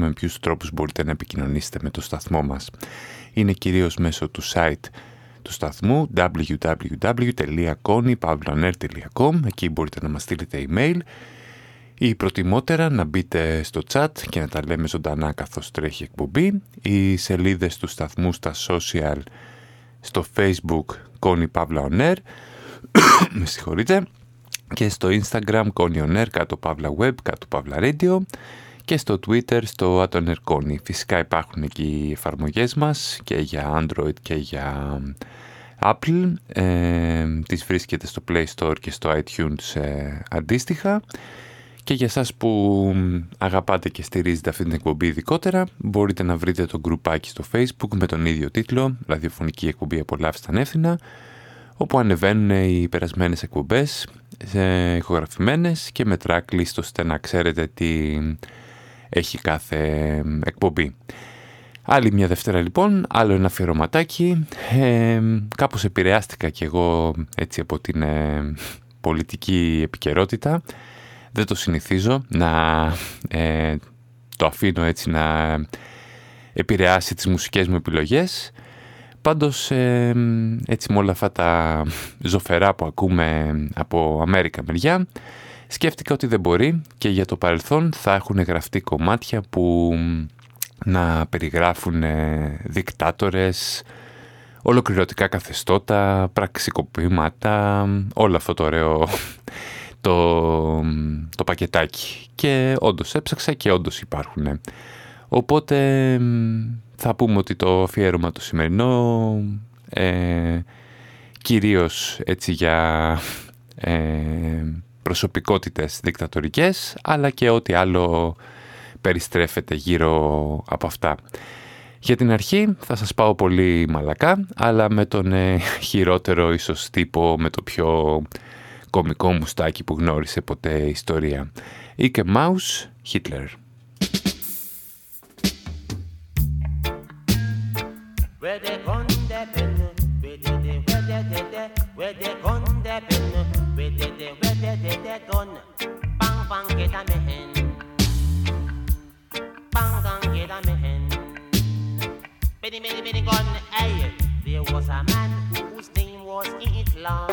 με ποιους τρόπους μπορείτε να επικοινωνήσετε με το σταθμό μας. Είναι κυρίως μέσω του site του σταθμού www.konypavloner.com Εκεί μπορείτε να μας στείλετε email ή προτιμότερα να μπείτε στο chat και να τα λέμε ζωντανά καθώς τρέχει εκπομπή. Οι σελίδες του σταθμού στα social στο facebook Connie Pavla με συγχωρείτε και στο Instagram Connie On κάτω Pavla Web, κάτω Pavla Radio και στο Twitter στο Atoner Connie. Φυσικά υπάρχουν εκεί οι εφαρμογές μας και για Android και για Apple. Ε, τις βρίσκεται στο Play Store και στο iTunes ε, αντίστοιχα. Και για σας που αγαπάτε και στηρίζετε αυτή την εκπομπή ειδικότερα, μπορείτε να βρείτε το γκρουπάκι στο Facebook με τον ίδιο τίτλο, ραδιοφωνική εκπομπή απολαύστα ανεύθυνα, όπου ανεβαίνουν οι περασμένες εκπομπές, ε, ηχογραφημένες και με tracklist ώστε να ξέρετε τι έχει κάθε εκπομπή. Άλλη μια Δευτέρα λοιπόν, άλλο ένα αφιερωματάκι. Ε, κάπως επηρεάστηκα κι εγώ έτσι από την ε, πολιτική επικαιρότητα. Δεν το συνηθίζω να ε, το αφήνω έτσι να επηρεάσει τις μουσικές μου επιλογές. Πάντως ε, έτσι με όλα αυτά τα ζωφερά που ακούμε από Αμέρικα μεριά σκέφτηκα ότι δεν μπορεί και για το παρελθόν θα έχουν γραφτεί κομμάτια που να περιγράφουν δικτάτορες, ολοκληρωτικά καθεστώτα, πραξικοπήματα, όλο αυτό το ωραίο το, το πακετάκι. Και όντως έψαξα και όντως υπάρχουν. Οπότε θα πούμε ότι το αφιέρωμα το σημερινό ε, κυρίως έτσι για ε, προσωπικότητες δικτατορικές αλλά και ό,τι άλλο περιστρέφεται γύρω από αυτά. Για την αρχή θα σας πάω πολύ μαλακά, αλλά με τον ε, χειρότερο ίσως τύπο, με το πιο κομικό μουστάκι που γνώρισε ποτέ η ιστορία. Ike Mouse, Hitler. Many, many, many gun, hey, there was a man whose name was Hitler.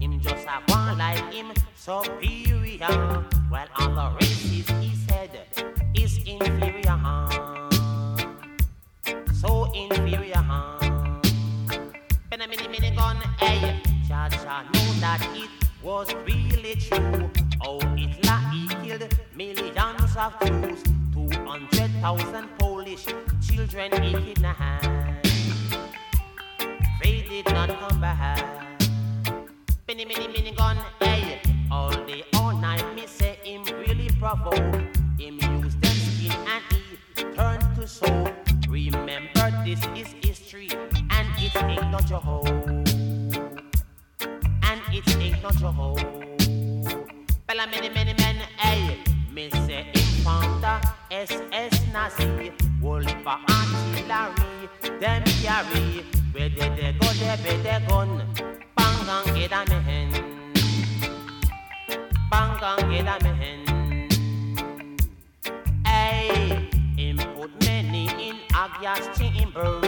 Him just a one like him, superior. While other races, he said, is inferior. So inferior. Many, many, many gun, hey, Cha Cha know that it was really true. Oh, Hitler, he killed millions of Jews. 200,000 Polish children he kidnapped. They did not come back. Many, many, many gun, hey. All day, all night, me say him really provoke. Him use them skin and he turn to soul. Remember, this is history and it ain't no joke. And it ain't no joke. Bella many, many men, hey. Me say found SS Nazi. Whole heap artillery, them carry. Where did they go, they be they gun. Bang and get a man. Bang and get a man. Hey, him many in a gas chamber.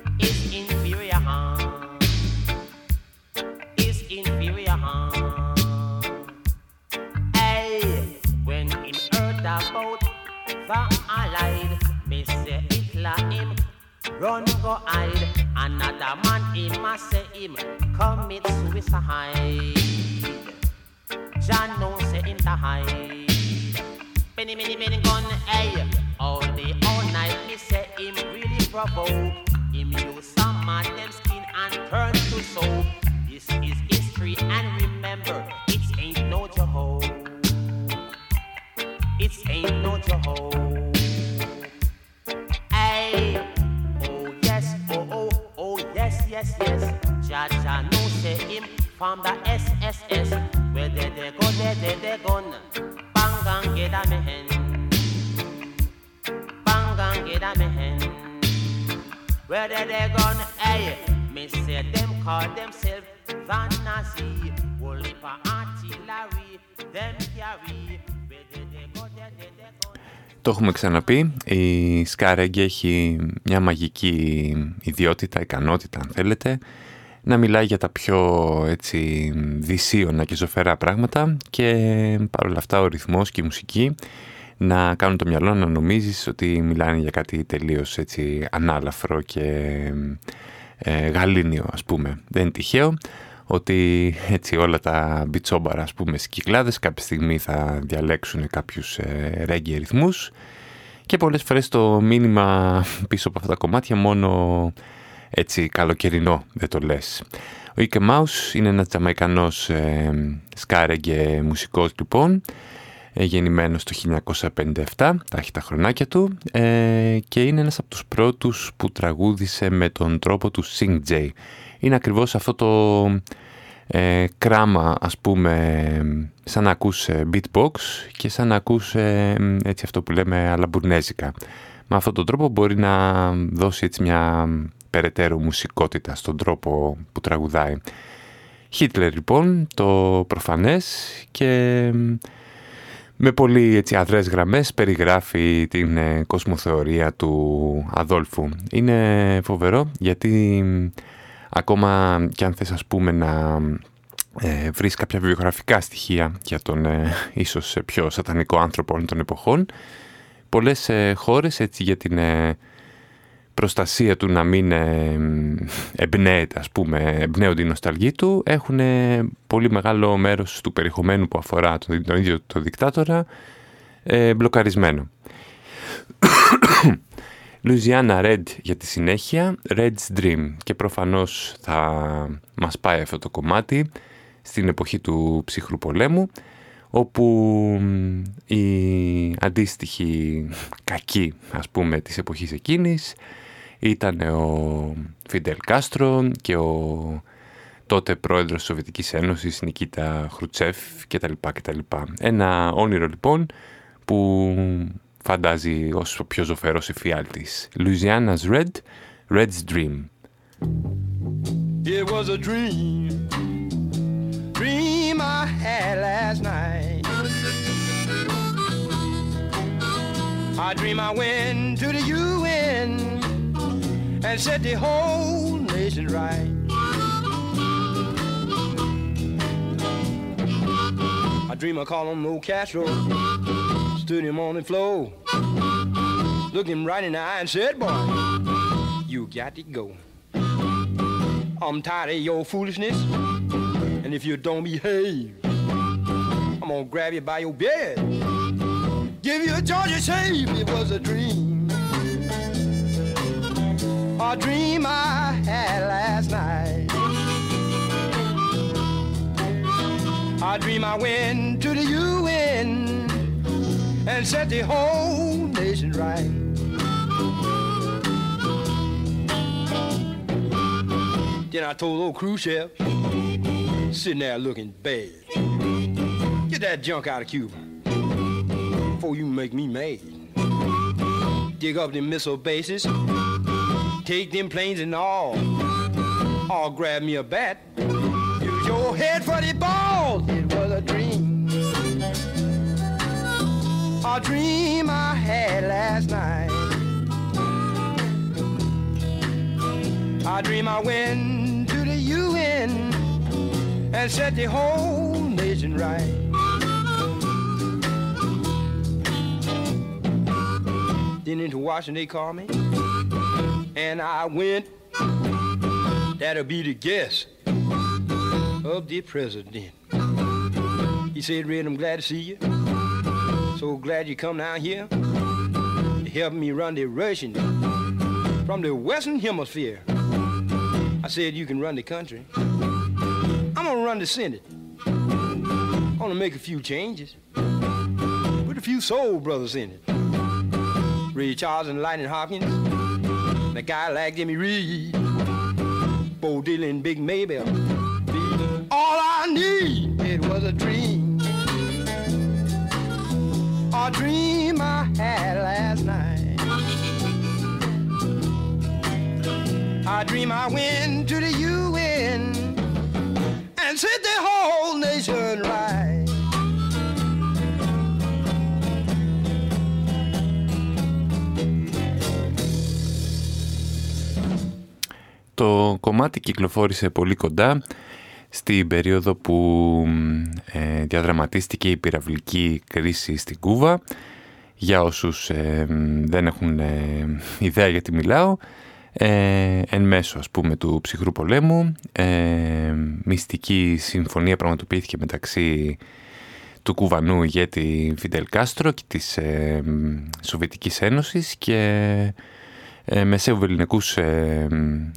the Allied, me say Hitler him run go hide. Another man him a say him commit suicide. John no say him to hide. Many, many, many gun, hey. All day, all night, me say him really provoke. Him use some of them skin and turn to soap. This is history, and remember, It ain't no Jehovah. Hey, oh yes, oh oh oh yes, yes, yes. Jah Jah no say him from the SSS. Where they they go, they they they gone. Bang and get a man. Bang and get a man. Where they they gone? Hey, me say them call themselves the Nazi. Only for artillery, them carry. Το έχουμε ξαναπεί, η Σκάρεγγι έχει μια μαγική ιδιότητα, ικανότητα αν θέλετε, να μιλάει για τα πιο έτσι δυσίωνα και ζωφερά πράγματα και παρόλα αυτά ο ρυθμός και η μουσική να κάνουν το μυαλό να νομίζεις ότι μιλάνε για κάτι τελείως έτσι ανάλαφρο και ε, γαλήνιο ας πούμε. Δεν είναι τυχαίο ότι έτσι όλα τα μπιτσόμπαρα ας πούμε σκυκλάδες κάποια στιγμή θα διαλέξουν κάποιους ε, ρέγγι ρυθμούς και πολλές φορές το μήνυμα πίσω από αυτά τα κομμάτια μόνο έτσι καλοκαιρινό δεν το λες. Ο Ike Mouse είναι ένας τζαμαϊκανός ε, σκάρεγγε μουσικός λοιπόν ε, γεννημένος το 1957, τα έχει τα χρονάκια του ε, και είναι ένας από τους πρώτους που τραγούδισε με τον τρόπο του Sing J. Είναι ακριβώς αυτό το ε, κράμα ας πούμε σαν να ακούς ε, beatbox και σαν να ακούς ε, έτσι αυτό που λέμε αλαμπουρνέζικα. Με αυτόν τον τρόπο μπορεί να δώσει έτσι μια περαιτέρω μουσικότητα στον τρόπο που τραγουδάει. Χίτλερ λοιπόν, το προφανές και με πολύ έτσι, αδρές γραμμές περιγράφει την ε, κοσμοθεωρία του Αδόλφου. Είναι φοβερό γιατί ακόμα και αν θες ας πούμε να ε, βρεις κάποια βιογραφικά στοιχεία για τον ε, ίσως πιο σατανικό άνθρωπο όλων των εποχών, πολλές ε, χώρες έτσι για την ε, προστασία του να μην ε, εμπνέεται, ας πούμε, εμπνέονται οι νοσταλγοί του, έχουν πολύ μεγάλο μέρος του περιεχομένου που αφορά τον, τον ίδιο το δικτάτορα ε, μπλοκαρισμένο. Louisiana Red για τη συνέχεια, Red's Dream και προφανώς θα μας πάει αυτό το κομμάτι στην εποχή του ψυχρού πολέμου όπου η αντίστοιχη κακή ας πούμε της εποχής εκείνης ήταν ο Φιντελ Κάστρο και ο τότε πρόεδρος της Σοβιετικής Ένωσης Νικήτα Χρουτσέφ κτλ. κτλ. Ένα όνειρο λοιπόν που φαντάζει ως ο πιο ζωφερός εφιάλτης. Louisiana's Red, Red's Dream. It was a dream, dream I had last night. I dream I went to the UN and set the whole nation right. I dream I call on old Castro, stood him on the floor, looked him right in the eye and said, boy, you got to go. I'm tired of your foolishness, and if you don't behave, I'm gonna grab you by your beard, give you a Georgia shave. It was a dream, a dream I had last night. I dream I went to the and set the whole nation right. Then I told old Khrushchev, sitting there looking bad, get that junk out of Cuba before you make me mad. Dig up them missile bases, take them planes and all, or grab me a bat, use your head for the ball. It was a a dream I had last night. I dream I went to the UN and set the whole nation right. Then into Washington they called me, and I went. That'll be the guest of the president. He said, Red, I'm glad to see you. So glad you come down here to help me run the Russian from the Western Hemisphere. I said you can run the country. I'm gonna run the Senate. I'm gonna make a few changes. Put a few soul brothers in it. Ray Charles and Lightning Hopkins. The guy like Jimmy Reed. Bo Dylan, Big Maybell. All I need, it was a dream. A dream I had last night. I dream I went to the UN and set the whole nation right. Το κομμάτι κυκλοφόρησε πολύ κοντά στην περίοδο που ε, διαδραματίστηκε η πυραυλική κρίση στην Κούβα. Για όσους ε, δεν έχουν ε, ιδέα γιατί μιλάω, ε, εν μέσω ας πούμε του ψυχρού πολέμου, μυστική συμφωνία πραγματοποιήθηκε μεταξύ του κουβανού ηγέτη Φιντελ Κάστρο και της Σοβιετικής Ένωσης και ε, μεσαίου βεληνικούς ε,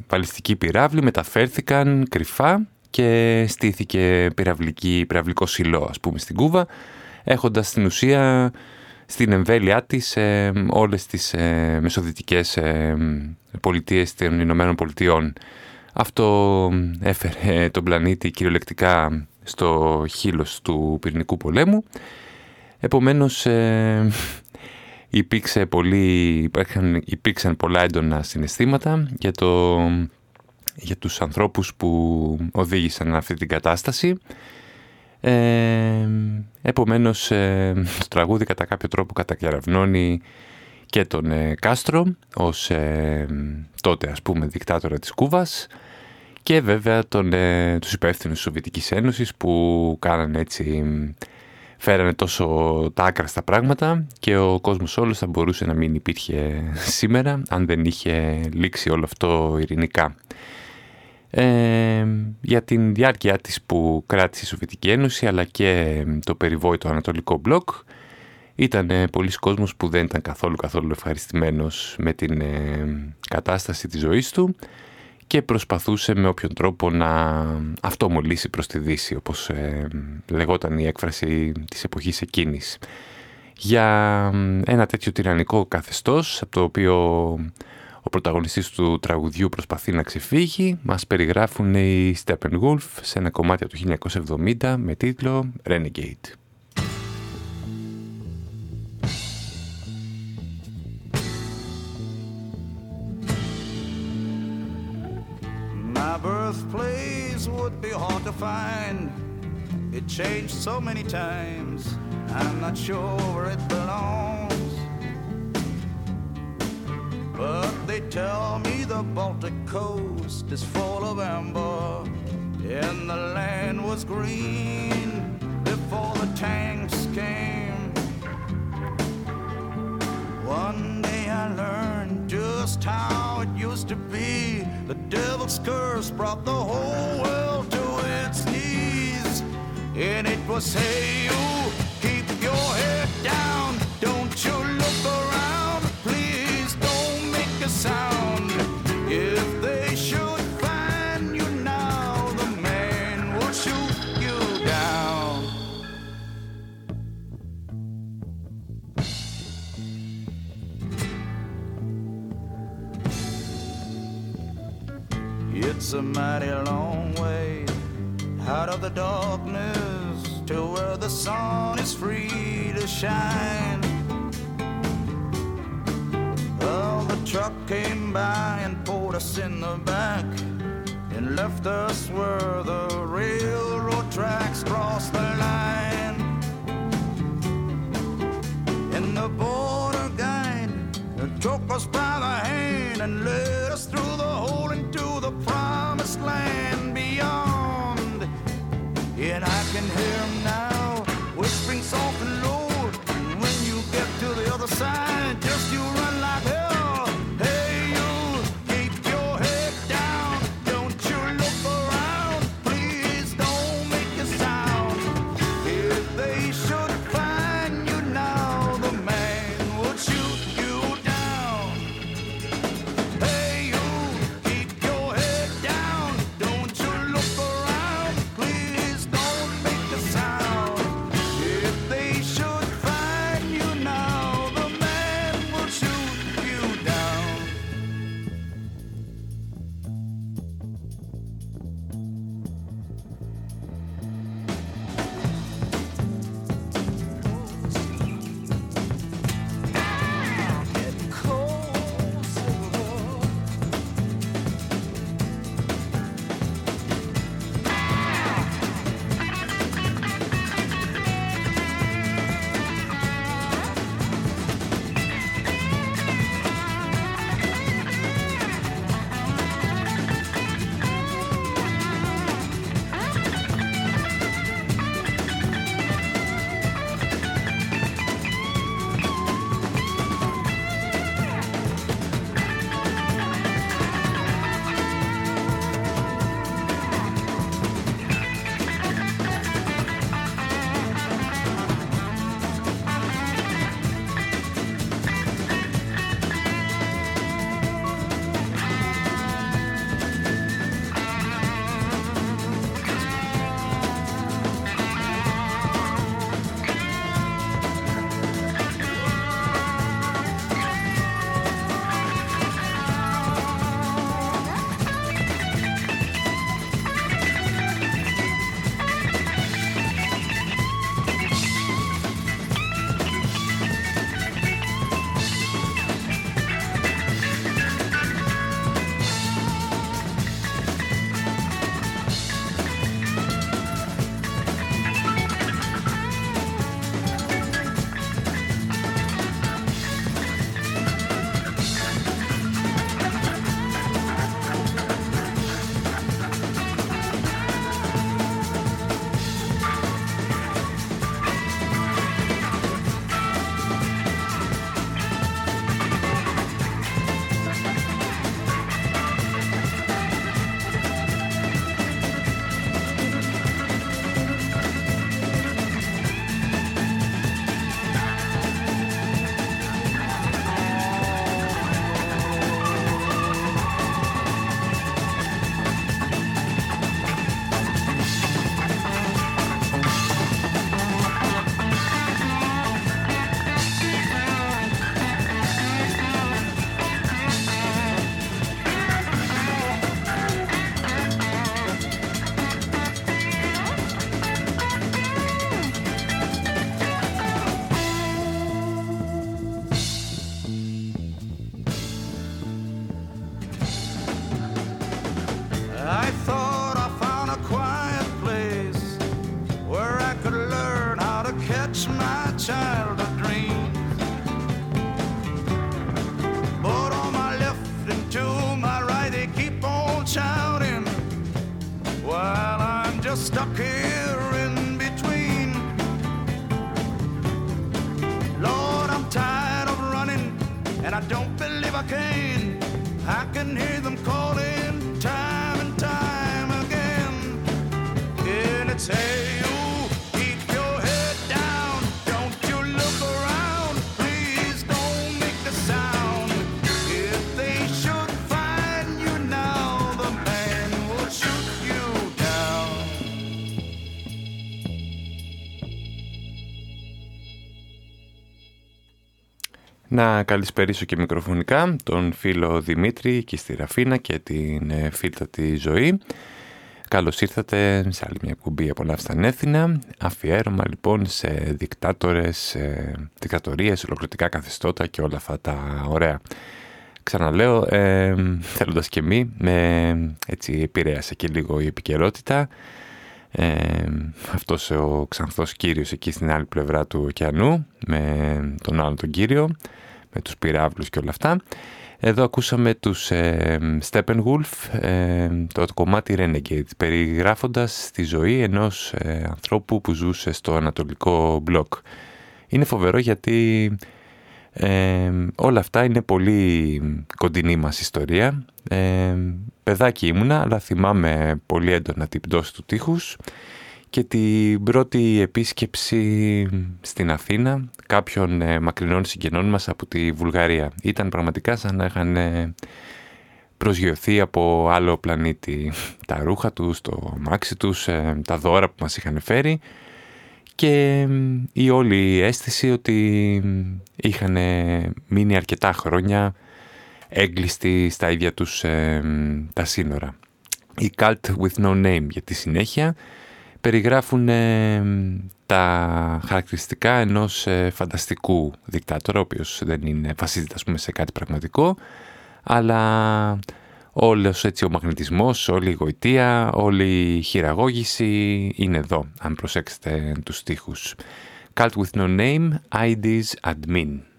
βαλιστικοί πυράβλοι μεταφέρθηκαν κρυφά και στήθηκε πυραυλική, πυραυλικό σιλό ας πούμε στην Κούβα έχοντας στην ουσία στην εμβέλειά της ε, όλες τις ε, μεσοδυτικές ε, πολιτείες των Ηνωμένων Πολιτειών. Αυτό έφερε τον πλανήτη κυριολεκτικά στο χείλος του πυρηνικού πολέμου. Επομένως ε, υπήρξε πολύ, υπήρξαν, υπήρξαν πολλά έντονα συναισθήματα για, το, για τους ανθρώπους που οδήγησαν αυτή την κατάσταση. Ε, επομένως ε, το τραγούδι κατά κάποιο τρόπο κατακιαραυνώνει και τον ε, Κάστρο ως ε, τότε ας πούμε δικτάτορα της Κούβας και βέβαια τον, ε, τους υπεύθυνους της Σοβιετικής Ένωσης που κάνανε έτσι φέρανε τόσο τα άκρα στα πράγματα και ο κόσμος όλος θα μπορούσε να μην υπήρχε σήμερα αν δεν είχε λήξει όλο αυτό ειρηνικά. Ε, για την διάρκεια της που κράτησε η Σοβιετική Ένωση αλλά και το περιβόητο Ανατολικό Μπλοκ ήταν ε, πολλοί κόσμος που δεν ήταν καθόλου καθόλου ευχαριστημένος με την ε, κατάσταση της ζωής του και προσπαθούσε με όποιον τρόπο να αυτομολύσει προς τη Δύση, όπως ε, λεγόταν η έκφραση της εποχής εκείνης. Για ένα τέτοιο τυραννικό καθεστώς, από το οποίο ο πρωταγωνιστής του τραγουδιού προσπαθεί να ξεφύγει, μας περιγράφουν οι Steppenwolf σε ένα κομμάτι από το 1970 με τίτλο Renegade. My birthplace would be hard to find. It changed so many times, I'm not sure where it belongs. But they tell me the Baltic coast is full of amber, and the land was green before the tanks came. One day I learned just how it used to be. The devil's curse brought the whole world to its knees. And it was, hey, you, keep your head down. Don't you look around. It's a mighty long way out of the darkness to where the sun is free to shine. Well, the truck came by and pulled us in the back and left us where the railroad tracks crossed the line. And the border guide took us by the hand and led just stuck in Να καλησπερίσω και μικροφωνικά τον φίλο Δημήτρη και στη Ραφίνα και την ε, φίλτατη ζωή. Καλώς ήρθατε σε άλλη μια εκπομπή «Απολαύστα ανέθινα». Αφιέρωμα λοιπόν σε δικτάτορες, σε δικτατορίες, ολοκληρωτικά καθεστώτα και όλα αυτά τα ωραία. Ξαναλέω, ε, θέλοντας και μη, με έτσι επηρέασε και λίγο η επικαιρότητα. Ε, αυτός ο ξανθός κύριος εκεί στην άλλη πλευρά του ωκεανού, με τον άλλον τον κύριο, με τους πυράβλους και όλα αυτά. Εδώ ακούσαμε τους ε, Steppenwolf, ε, το κομμάτι Renegade, περιγράφοντας τη ζωή ενός ε, ανθρώπου που ζούσε στο ανατολικό μπλοκ. Είναι φοβερό γιατί ε, όλα αυτά είναι πολύ κοντινή μας ιστορία. Ε, παιδάκι ήμουνα, αλλά θυμάμαι πολύ έντονα την πτώση του τείχους και την πρώτη επίσκεψη στην Αθήνα κάποιων ε, μακρινών συγγενών μας από τη Βουλγαρία. Ήταν πραγματικά σαν να είχαν ε, προσγειωθεί από άλλο πλανήτη. Τα ρούχα τους, το μάξι τους, ε, τα δώρα που μας είχαν φέρει και η όλη αίσθηση ότι είχαν μείνει αρκετά χρόνια έγκλειστοι στα ίδια τους ε, τα σύνορα. Οι Cult with No Name για τη συνέχεια περιγράφουν ε, τα χαρακτηριστικά ενός ε, φανταστικού δικτάτορα, ο οποίος δεν είναι βασίζεται πούμε, σε κάτι πραγματικό, αλλά όλος έτσι ο μαγνητισμός, όλη η γοητεία, όλη η χειραγώγηση είναι εδώ, αν προσέξετε τους στίχους. Cult with no name, IDs admin.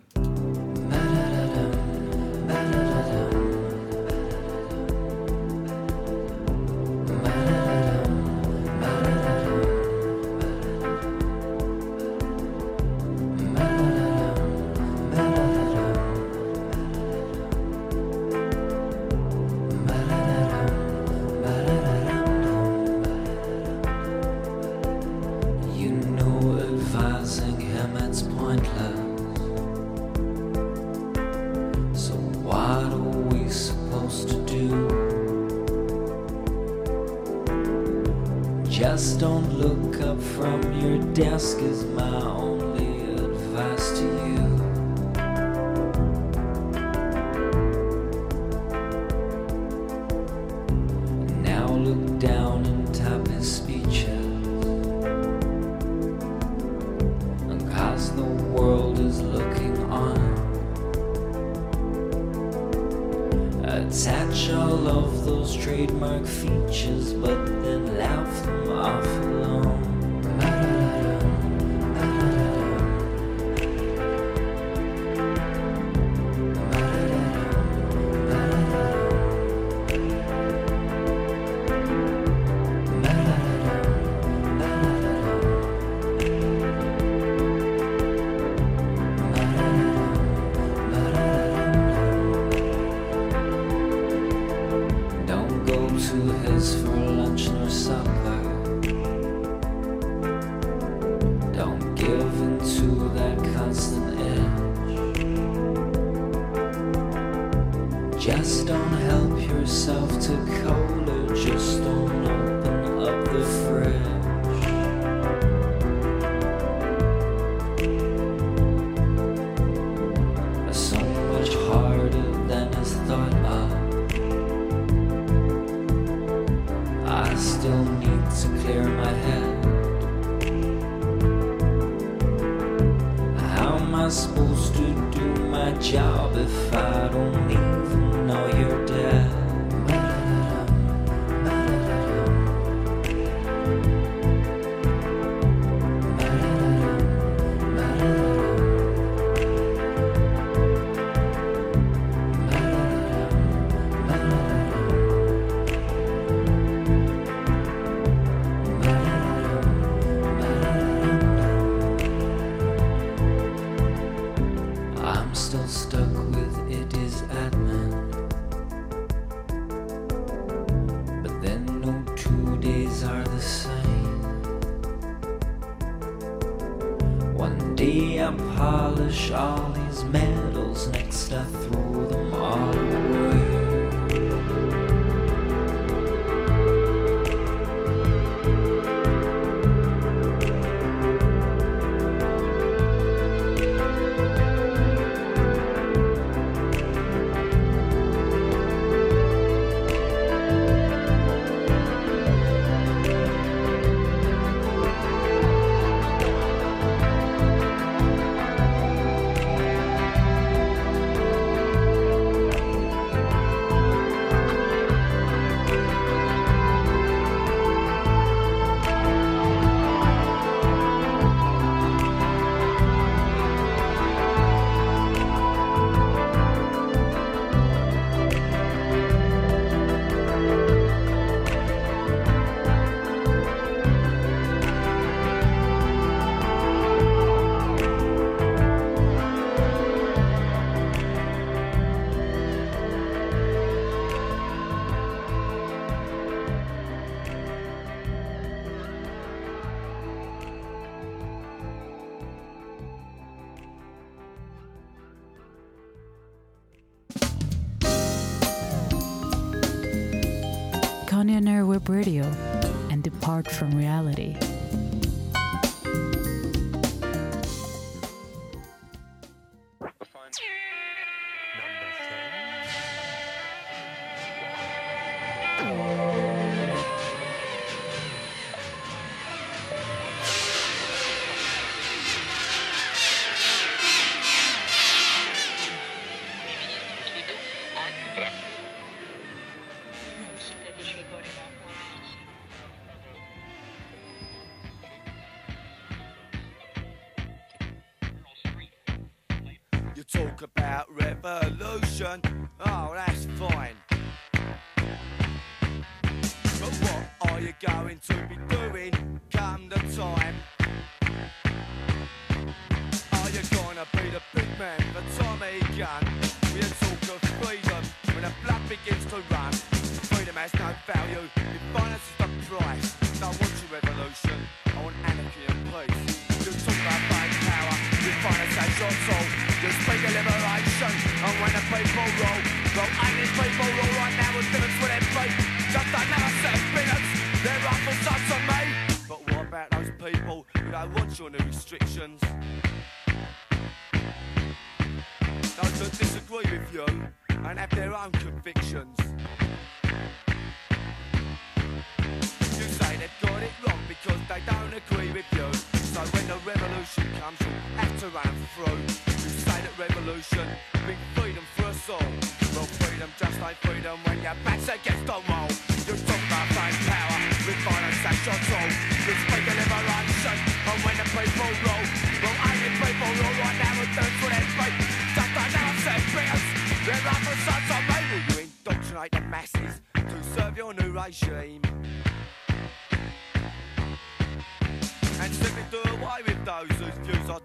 Cause the world is looking on. Attach all of those trademark features, but then laugh them off alone. Bye.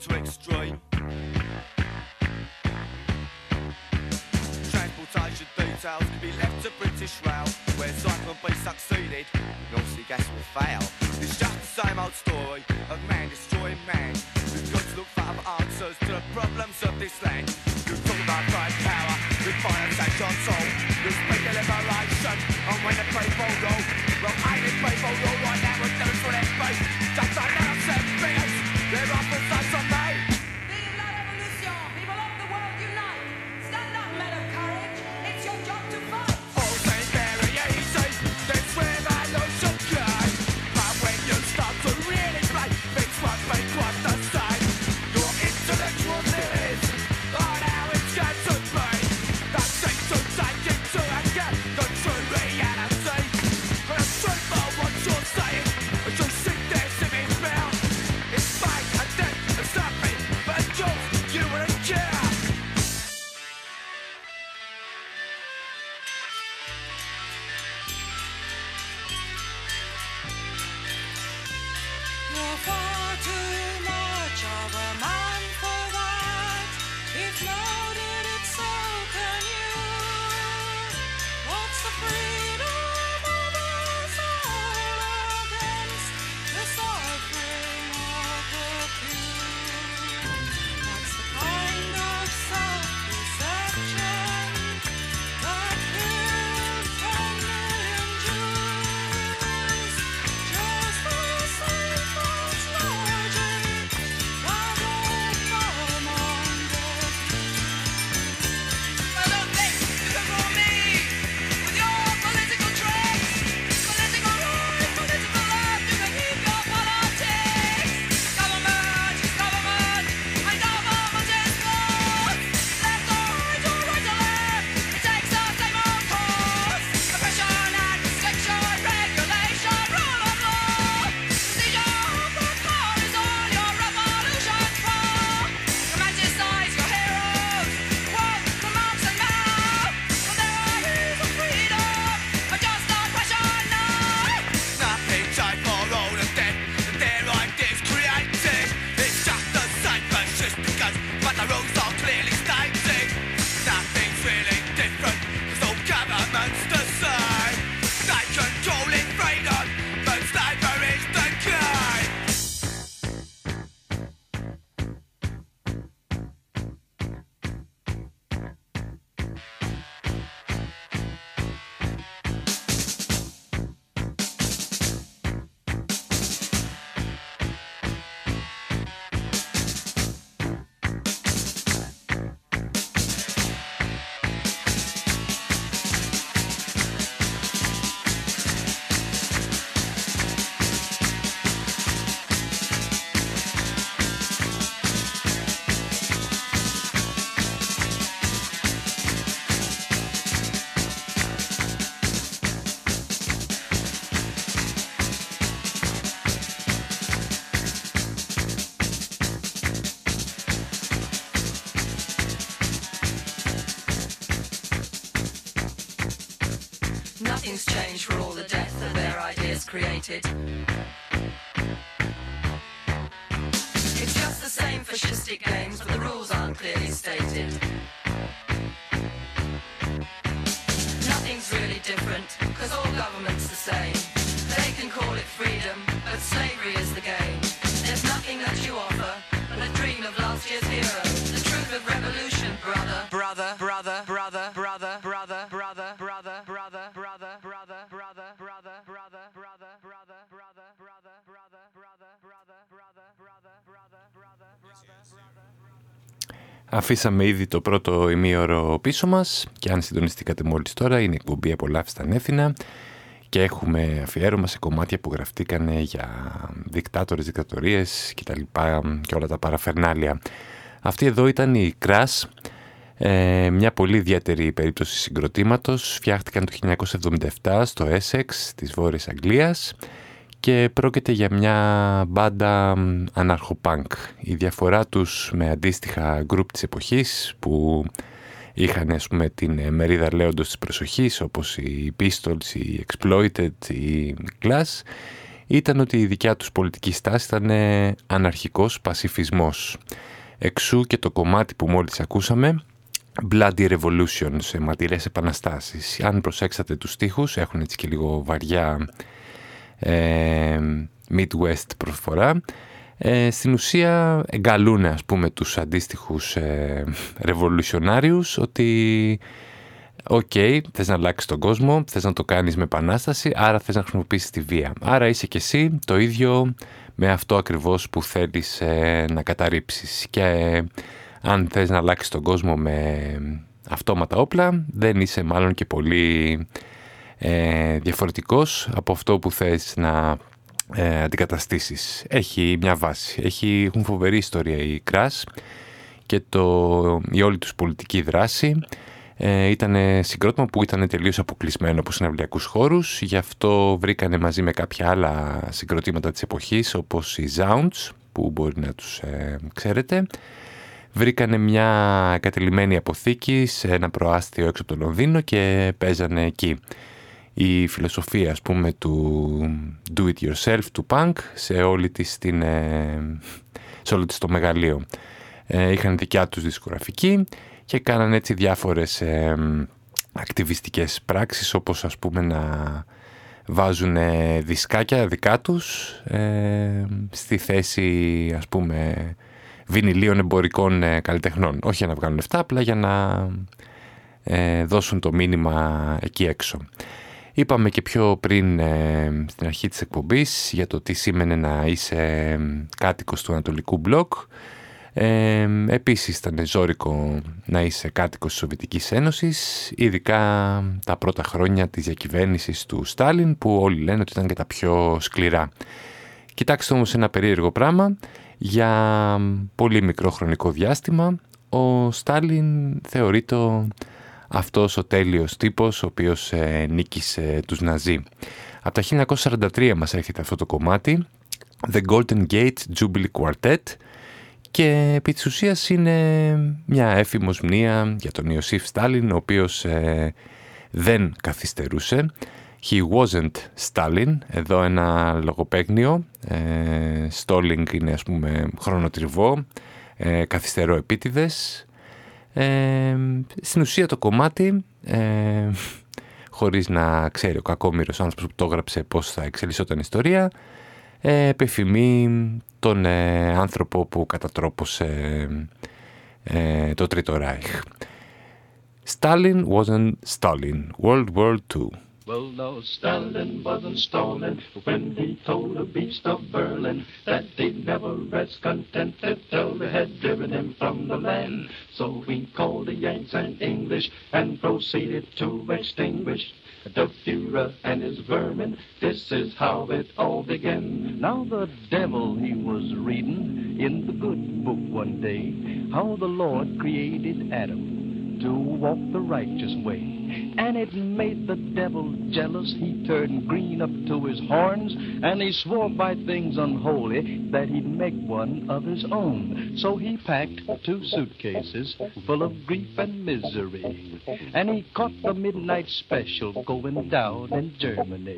to. Αφήσαμε ήδη το πρώτο ημίωρο πίσω μας και αν συντονιστήκατε μόλις τώρα είναι η εκπομπή «Απολαύστα ανεύθυνα» και έχουμε αφιέρωμα σε κομμάτια που γραφτήκαν για δικτάτορες, δικτατορίες και τα λοιπά και όλα τα παραφερνάλια. Αυτή εδώ ήταν η Crash, ε, μια πολύ ιδιαίτερη περίπτωση συγκροτήματος. Φτιάχτηκαν το 1977 στο Essex της Βόρειας Αγγλίας και πρόκειται για μια μπάντα αναρχοπάνκ. Η διαφορά τους με αντίστοιχα γκρουπ της εποχής που είχαν ας πούμε, την μερίδα λέοντος της προσοχής όπως οι Pistols, οι Exploited, οι Glass ήταν ότι η δικιά τους πολιτική στάση ήταν αναρχικός πασιφισμός. Εξού και το κομμάτι που μόλις ακούσαμε Bloody Revolution σε ματηρές επαναστάσεις. Αν προσέξατε τους στίχους έχουν έτσι και λίγο βαριά ε, Midwest προφορά. Ε, στην ουσία εγκαλούν ας πούμε τους αντίστοιχους ε, ότι OK, okay, θες να αλλάξεις τον κόσμο, θες να το κάνεις με επανάσταση, άρα θες να χρησιμοποιήσεις τη βία. Άρα είσαι και εσύ το ίδιο με αυτό ακριβώς που θέλεις ε, να καταρρίψεις. Και αν θες να αλλάξεις τον κόσμο με αυτόματα όπλα, δεν είσαι μάλλον και πολύ ε, διαφορετικός από αυτό που θες να ε, αντικαταστήσεις. Έχει μια βάση. Έχει, έχουν φοβερή ιστορία η Κράς και το, η όλη τους πολιτική δράση ε, ήταν συγκρότημα που ήταν τελείως αποκλεισμένο από συναυλιακούς χώρους γι' αυτό βρήκανε μαζί με κάποια άλλα συγκροτήματα της εποχής όπως οι Zounds που μπορεί να τους ε, ξέρετε βρήκανε μια κατελημένη αποθήκη σε ένα προάστιο έξω από το Λονδίνο και παίζανε εκεί η φιλοσοφία ας πούμε του do it yourself, του punk σε όλη της την, ε, σε όλο της το μεγαλείο. Ε, είχαν δικιά τους δισκογραφική και κάνανε έτσι διάφορες ε, ακτιβιστικές πράξεις όπως ας πούμε να βάζουν δισκάκια δικά τους ε, στη θέση ας πούμε βινιλίων εμπορικών καλλιτεχνών. Όχι για να βγάλουν λεφτά, απλά για να δώσουν το μήνυμα εκεί έξω. Είπαμε και πιο πριν ε, στην αρχή της εκπομπής για το τι σήμαινε να είσαι κάτοικος του Ανατολικού Μπλοκ. Ε, επίσης ήταν ζώρικο να είσαι κάτοικος της Σοβιετικής Ένωσης, ειδικά τα πρώτα χρόνια της διακυβέρνησης του Στάλιν που όλοι λένε ότι ήταν και τα πιο σκληρά. Κοιτάξτε όμως ένα περίεργο πράγμα, για πολύ μικρό χρονικό διάστημα ο Στάλιν θεωρείται αυτός ο τέλειος τύπος ο οποίος ε, νίκησε τους Ναζί. Από τα 1943 μας έρχεται αυτό το κομμάτι, The Golden Gate Jubilee Quartet και επί της ουσίας είναι μια έφημος μνήα για τον Ιωσήφ Στάλιν ο οποίος ε, δεν καθυστερούσε. He wasn't Stalin, εδώ ένα λογοπαίγνιο, ε, Stalling είναι ας πούμε χρονοτριβό, ε, καθυστερώ επίτηδες, ε, στην ουσία το κομμάτι, ε, χωρίς να ξέρει ο κακόμυρος άνθρωπος που το έγραψε πώς θα εξελισσόταν η ιστορία, ε, επιφημεί τον ε, άνθρωπο που κατατρόπωσε ε, το Τρίτο Ράιχ. Stalin wasn't Stalin. World War II. Well, no, Stalin wasn't stalling when he told the beast of Berlin that they'd never rest content till they had driven him from the land. So we called the Yanks and English and proceeded to extinguish the Führer and his vermin. This is how it all began. Now the devil he was reading in the good book one day how the Lord created Adam to walk the righteous way. And it made the devil jealous. He turned green up to his horns, and he swore by things unholy that he'd make one of his own. So he packed two suitcases full of grief and misery. And he caught the midnight special going down in Germany.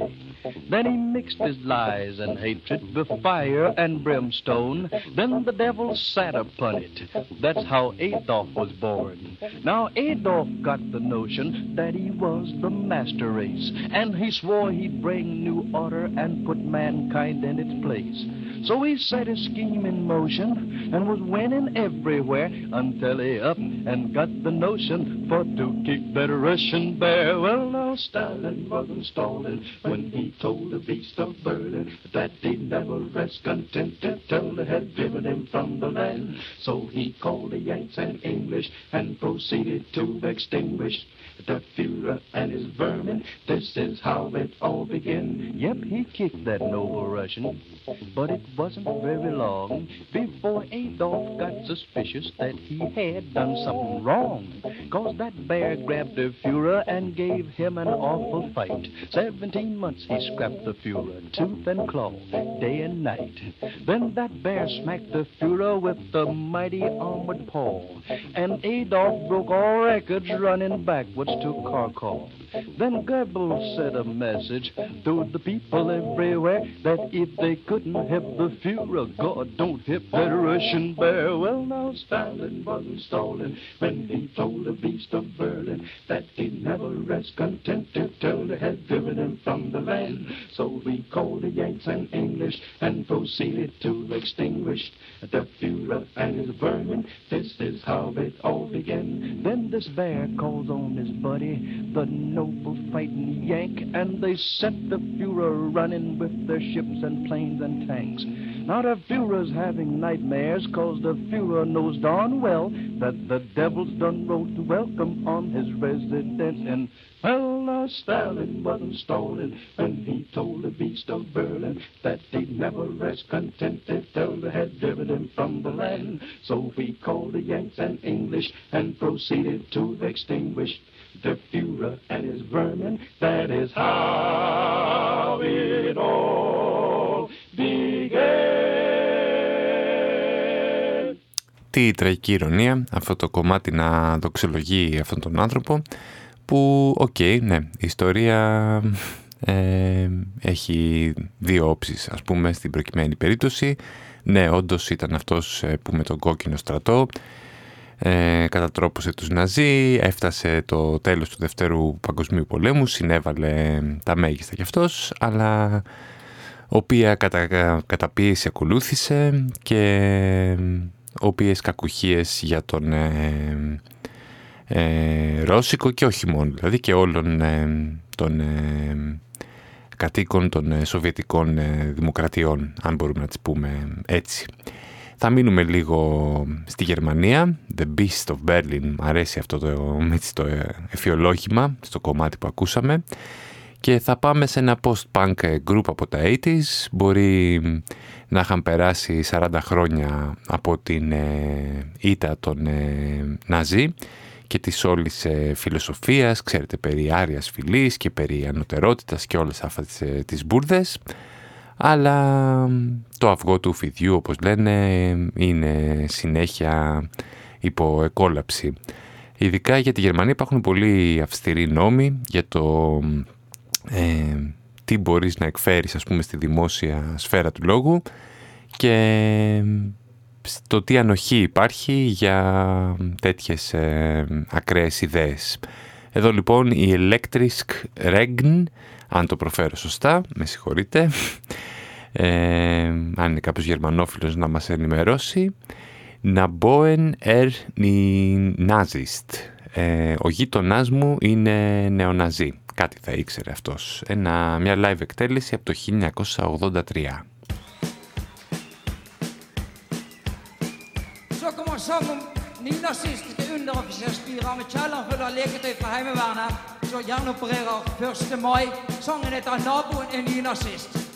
Then he mixed his lies and hatred with fire and brimstone. Then the devil sat upon it. That's how Adolf was born. Now Adolf got the notion that he was the master race, and he swore he'd bring new order and put mankind in its place. So he set his scheme in motion and was winning everywhere until he up and got the notion for to keep that Russian bear. Well, now Stalin wasn't stalling when he told the beast of Berlin that he'd never rest contented till they had driven him from the land. So he called the Yanks and English and proceeded to extinguish the Führer and his vermin. This is how it all began. Yep, he kicked that noble Russian. But it wasn't very long before Adolf got suspicious that he had done something wrong. Cause that bear grabbed the Führer and gave him an awful fight. Seventeen months he scrapped the Führer, tooth and claw, day and night. Then that bear smacked the Führer with the mighty armored paw. And Adolf broke all records running to car call. Then Goebbels sent a message to the people everywhere that if they couldn't hit the Führer, God don't hit that Russian bear. Well, now Stalin wasn't stalling when he told the beast of Berlin that he'd never rest contented till they had driven him from the land. So we called the Yanks and English and proceeded to extinguish the Führer and his vermin. This is how it all began. Then this bear calls on his buddy, the noble fighting Yank, and they set the Führer running with their ships and planes and tanks. Now the Führer's having nightmares, cause the Führer knows darn well that the devil's done wrote to welcome on his residence. And well, uh, Stalin wasn't stalling when he told the beast of Berlin that he'd never rest contented till they had driven him from the land. So we called the Yanks and English and proceeded to extinguish the Führer and his vermin. That is how it all began. Τι τραγική ειρωνεία αυτό το κομμάτι να δοξολογεί αυτόν τον άνθρωπο που, οκ, ναι, η ιστορία ε, έχει δύο όψεις ας πούμε στην προκειμένη περίπτωση. Ναι, όντως ήταν αυτός ε, που με τον κόκκινο στρατό ε, κατατρόπωσε τους Ναζί, έφτασε το τέλος του Δευτέρου Παγκοσμίου Πολέμου, συνέβαλε τα μέγιστα κι αυτός, αλλά οποία κατα, καταπίεση ακολούθησε και οποίες κακουχίες για τον ε, ε, Ρώσικο και όχι μόνο, δηλαδή και όλων ε, των ε, κατοίκων των ε, Σοβιετικών Δημοκρατιών, αν μπορούμε να τις πούμε έτσι. Θα μείνουμε λίγο στη Γερμανία. The Beast of Berlin. Μ' αρέσει αυτό το, έτσι, το εφιολόγημα στο κομμάτι που ακούσαμε. Και θα πάμε σε ένα post-punk group από τα 80s. Μπορεί να είχαν περάσει 40 χρόνια από την ε, ήττα των ε, Ναζί και της όλης ε, φιλοσοφίας, ξέρετε, περί άριας φυλής και περί ανωτερότητας και όλες αυτές ε, τις μπουρδες αλλά το αυγό του φιδιού όπως λένε είναι συνέχεια υπό εκόλαψη. Ειδικά για τη Γερμανία υπάρχουν πολύ αυστηροί νόμοι για το ε, τι μπορείς να εκφέρεις ας πούμε στη δημόσια σφαίρα του λόγου και στο τι ανοχή υπάρχει για τέτοιες ε, ακραίες ιδέες. Εδώ λοιπόν η Electric Regn αν το προφέρω σωστά, με συγχωρείτε, ε, αν είναι κάποιος γερμανόφιλος να μας ενημερώσει. Ναμπόεν ερ Νάζιστ. Ε, ο γείτονάς μου είναι νεοναζί. Κάτι θα ήξερε αυτός. Ένα, μια live εκτέλεση από το 1983. nynazistiske underoffiserstyrer med kjelleren full av leketøy fra Heimevernet som gjerne opererer 1. mai. Sangen heter 'Naboen er nynazist'.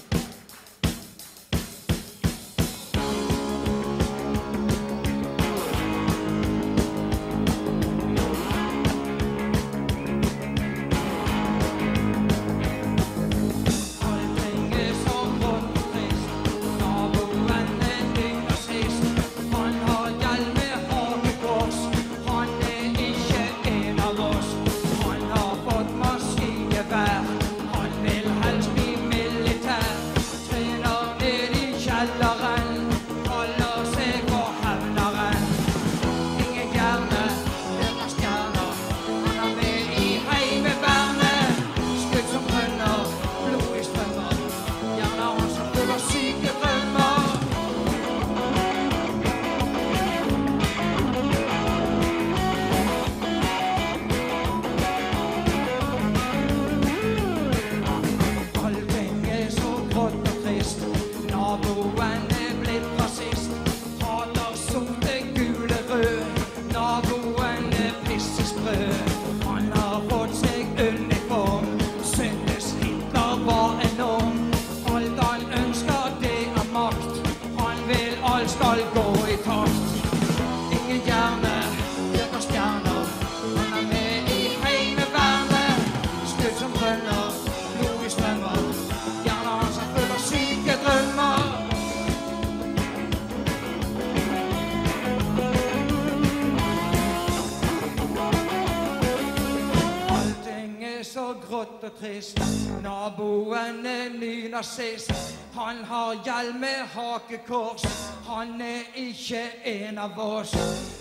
Og trist. Naboen er nynazist. Han har hjelm med hakekors. Han er ikke en av oss.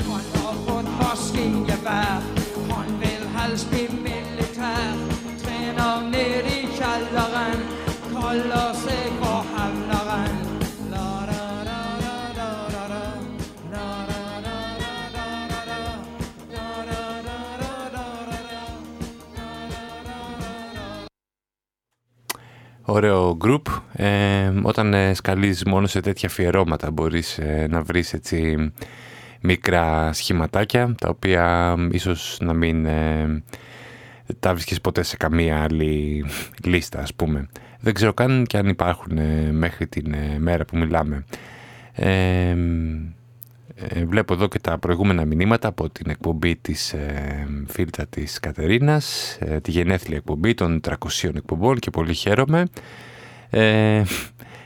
Han har fått maskingevær. Han vil helst bli militær. Trener ned i kjelleren. Kaller seg for hevneren. Ωραίο group. Ε, όταν ε, σκαλίζεις μόνο σε τέτοια αφιερώματα μπορείς ε, να βρεις έτσι μικρά σχηματάκια τα οποία ίσως να μην ε, τα βρίσκεις ποτέ σε καμία άλλη λίστα ας πούμε. Δεν ξέρω καν και αν υπάρχουν ε, μέχρι την ε, μέρα που μιλάμε. Ε, ε, βλέπω εδώ και τα προηγούμενα μηνύματα από την εκπομπή της ε, φίλτα της Κατερίνας, ε, τη γενέθλια εκπομπή των 300 εκπομπών και πολύ χαίρομαι. Ε,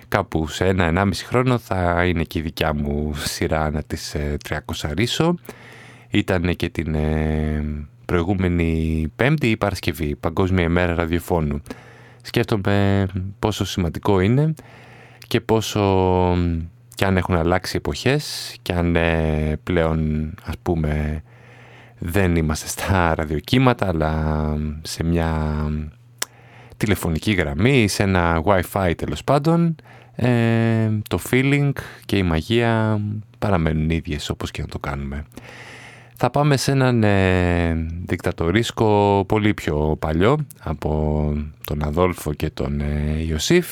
κάπου σε ένα-ενάμιση χρόνο θα είναι και η δικιά μου σειρά να τις ε, 300 ρίσω. Ήταν και την ε, προηγούμενη Πέμπτη ή Παρασκευή, Παγκόσμια ημέρα ραδιοφώνου. Σκέφτομαι πόσο σημαντικό είναι και πόσο και αν έχουν αλλάξει εποχές και αν ε, πλέον ας πούμε δεν είμαστε στα ραδιοκύματα αλλά σε μια τηλεφωνική γραμμή, σε ένα wifi τέλος πάντων ε, το feeling και η μαγεία παραμένουν ίδιες όπως και να το κάνουμε. Θα πάμε σε έναν ε, δικτατορίσκο πολύ πιο παλιό από τον Αδόλφο και τον ε, Ιωσήφ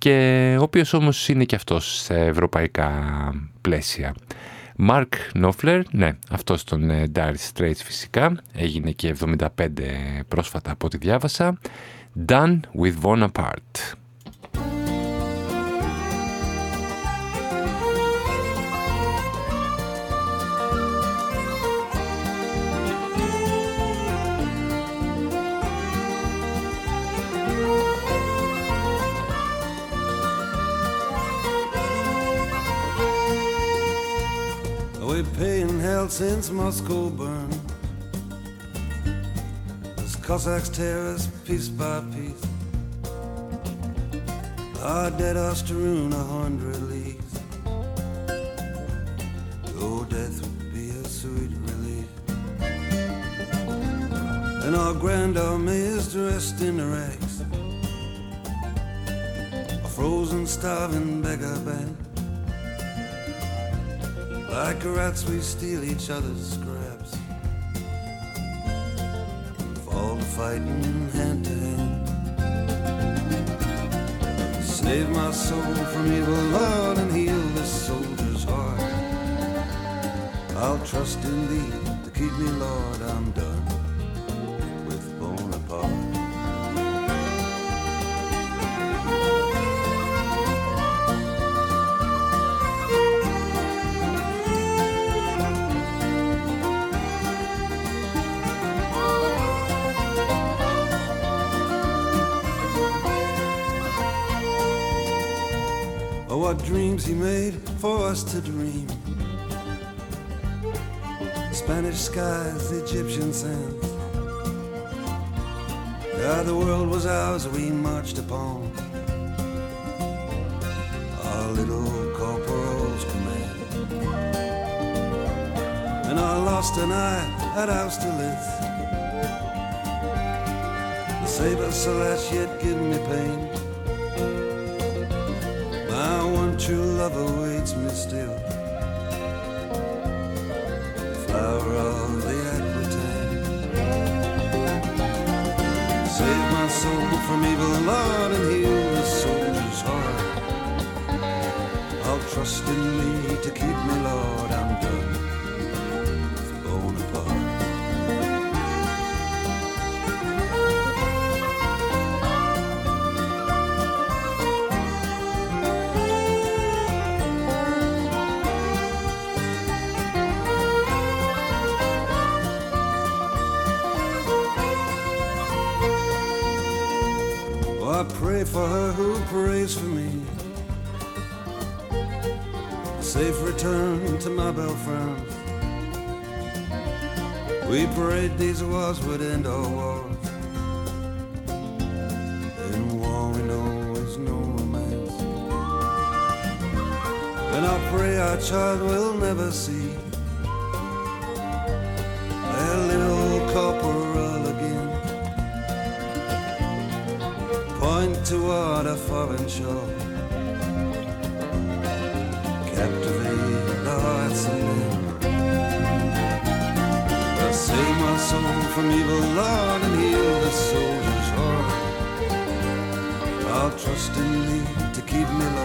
και ο οποίος όμως είναι και αυτός σε ευρωπαϊκά πλαίσια. Mark Knopfler, ναι, αυτός τον ε, Dire Straits φυσικά, έγινε και 75 πρόσφατα από ό,τι διάβασα. Done with Bonaparte. We pay in hell since Moscow burned. As Cossacks tear us piece by piece. Our dead are strewn a hundred leagues. Oh, death would be a sweet relief. And our grand army is dressed in rags. A frozen, starving beggar band. Like rats, we steal each other's scraps. Fall to fighting hand to hand. Save my soul from evil, Lord, and heal this soldier's heart. I'll trust in thee to keep me, Lord. I'm done what dreams he made for us to dream. Spanish skies, Egyptian sands. God, the world was ours, we marched upon. Our little corporal's command. And I lost an eye at Austerlitz. The saber slash yet give me pain. True love awaits me still. Flower of the Aquitaine. Save my soul from evil, Lord, and heal the soldier's heart. I'll trust in me to keep me, Lord. I'm done Prays for me. A safe return to my bell. We parade these wars would end our wars. In war we know is no romance. And I pray our child will never see. Toward a foreign shore, captivate the hearts of men. Well, save my soul from evil, Lord, and heal the soldier's heart. I'll trust in thee to keep me, Lord.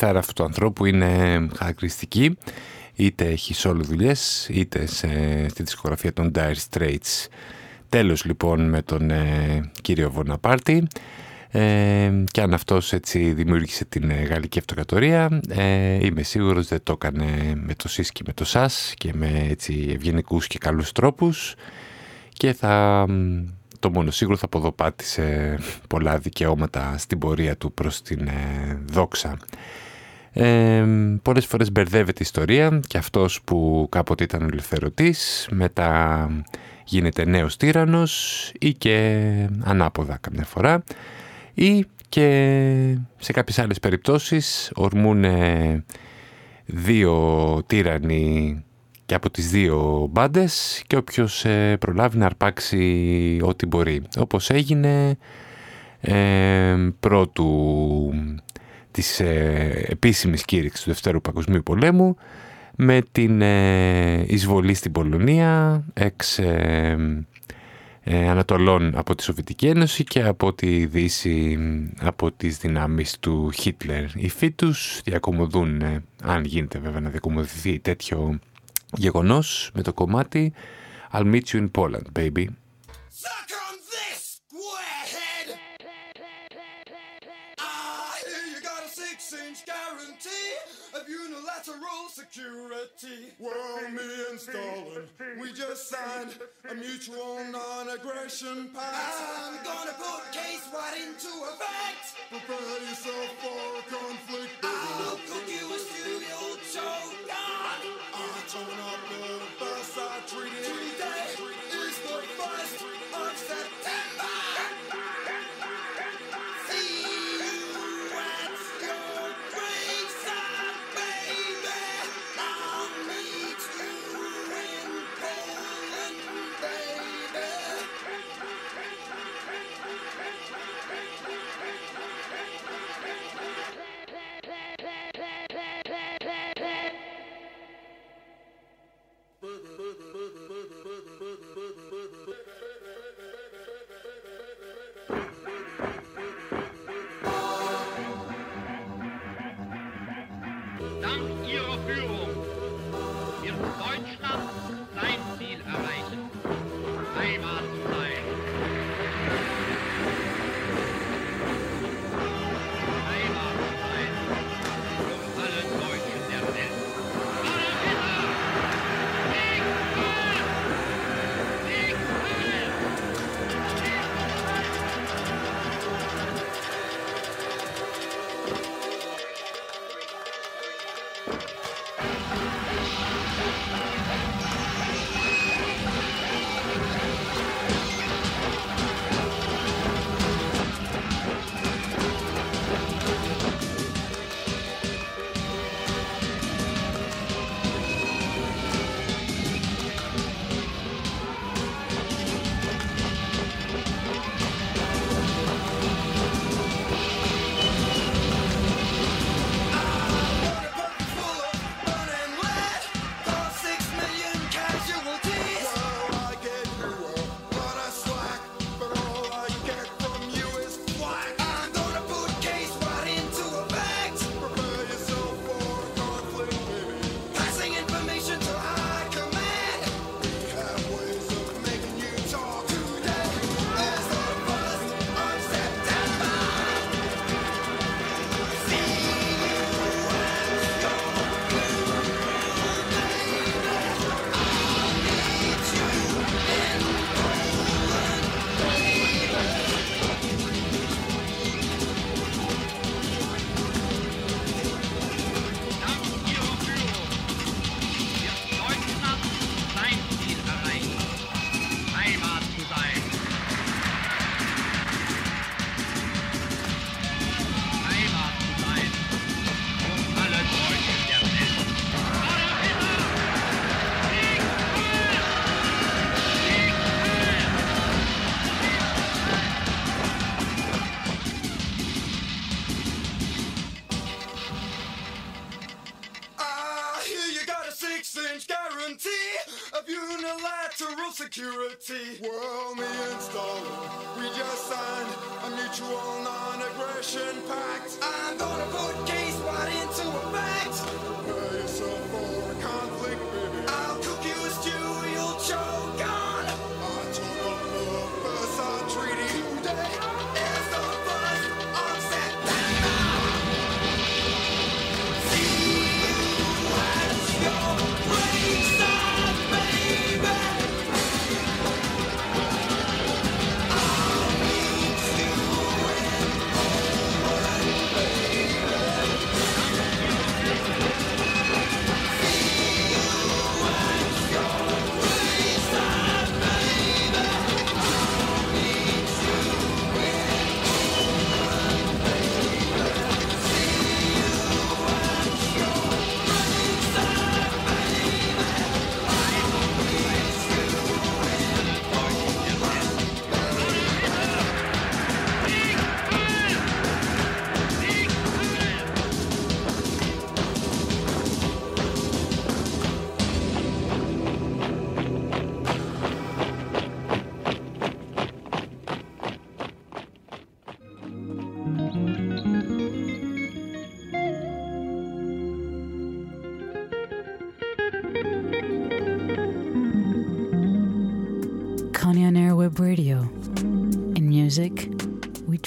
Κιθάρα αυτού του ανθρώπου είναι χαρακτηριστική, είτε έχει solo δουλειές, είτε σε, στη δισκογραφία των Dire Straits. Τέλος λοιπόν με τον ε, κύριο Βοναπάρτη ε, και αν αυτός έτσι δημιούργησε την ε, Γαλλική Αυτοκρατορία ε, είμαι σίγουρος δεν το έκανε με το ΣΥΣ και με το ΣΑΣ και με έτσι ευγενικούς και καλούς τρόπους και θα το μόνο σίγουρο θα αποδοπάτησε πολλά δικαιώματα στην πορεία του προς την ε, δόξα. Ε, πολλές φορές μπερδεύεται η ιστορία και αυτός που κάποτε ήταν ελευθερωτής μετά γίνεται νέος τύρανος ή και ανάποδα καμιά φορά ή και σε κάποιες άλλες περιπτώσεις ορμούν δύο τύρανοι και από τις δύο μπάντες και όποιος ε, προλάβει να αρπάξει ό,τι μπορεί. Όπως έγινε ε, πρώτου της ε, επίσημης κήρυξης του Δευτέρου Παγκοσμίου Πολέμου με την ε, εισβολή στην Πολωνία εξ ε, Ανατολών από τη Σοβιτική Ένωση και από τη Δύση από τις δυνάμεις του Χίτλερ. Οι φύτους διακομωδούν, αν γίνεται βέβαια να διακομωδηθεί τέτοιο γεγονός με το κομμάτι I'll meet you in Poland, baby. Guarantee of unilateral security. Well, me and Stalin, we just signed a mutual non-aggression pact. I'm gonna put case right into effect. Prepare yourself for a conflict. I'll cook you a you old. I turn up the Versailles Treaty. Today unilateral security. world me Stalin, we just signed a mutual non-aggression pact. I'm gonna put case right into effect. Prepare yourself for a conflict, baby. I'll cook you a stew you'll choke on. I took up the Versailles Treaty today.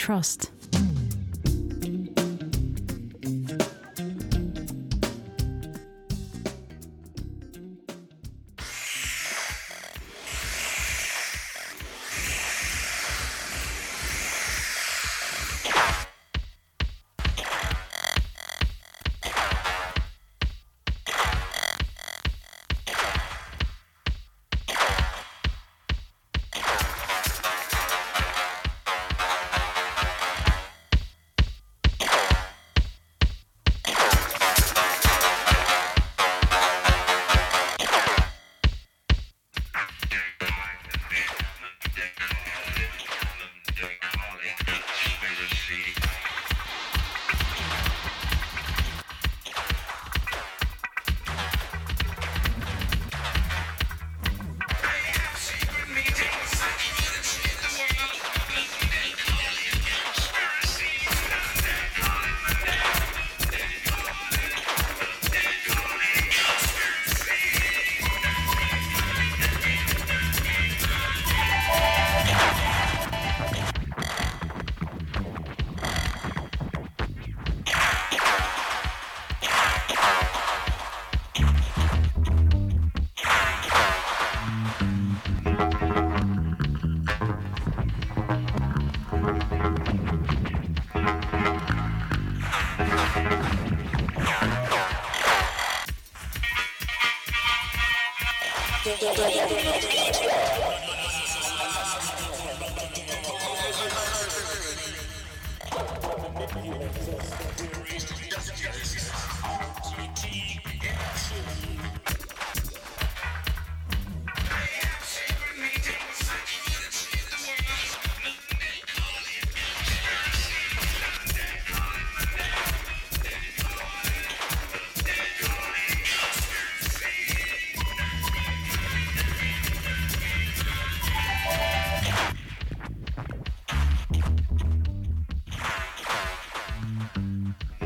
Trust.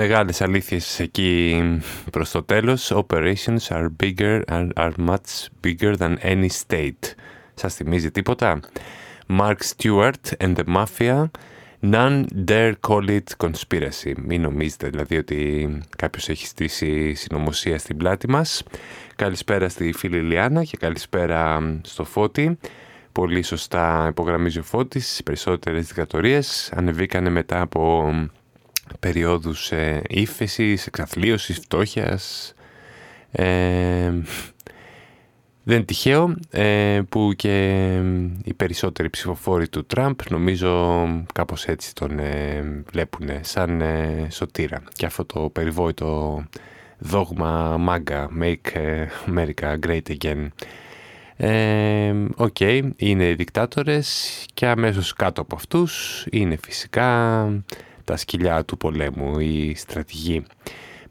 Μεγάλες αλήθειες εκεί προς το τέλος. Operations are bigger, are, are much bigger than any state. Σας θυμίζει τίποτα; Mark Stewart and the Mafia. None dare call it conspiracy. Μην νομίζετε δηλαδή ότι κάποιος έχει στήσει συνωμοσία στην πλάτη μας. Καλησπέρα στη φίλη Λιάννα και καλησπέρα στο Φώτη. Πολύ σωστά υπογραμμίζει ο Φώτης. Οι περισσότερες δικτατορίες ανεβήκανε μετά από περιόδους ε, ύφεσης, εξαθλίωσης, φτώχειας. Ε, δεν είναι τυχαίο ε, που και οι περισσότεροι ψηφοφόροι του Τραμπ νομίζω κάπως έτσι τον ε, βλέπουν σαν ε, σωτήρα. Και αυτό το περιβόητο δόγμα MAGA, make America great again. OK, okay, είναι οι δικτάτορες και αμέσως κάτω από αυτούς είναι φυσικά τα σκυλιά του πολέμου, η στρατηγή.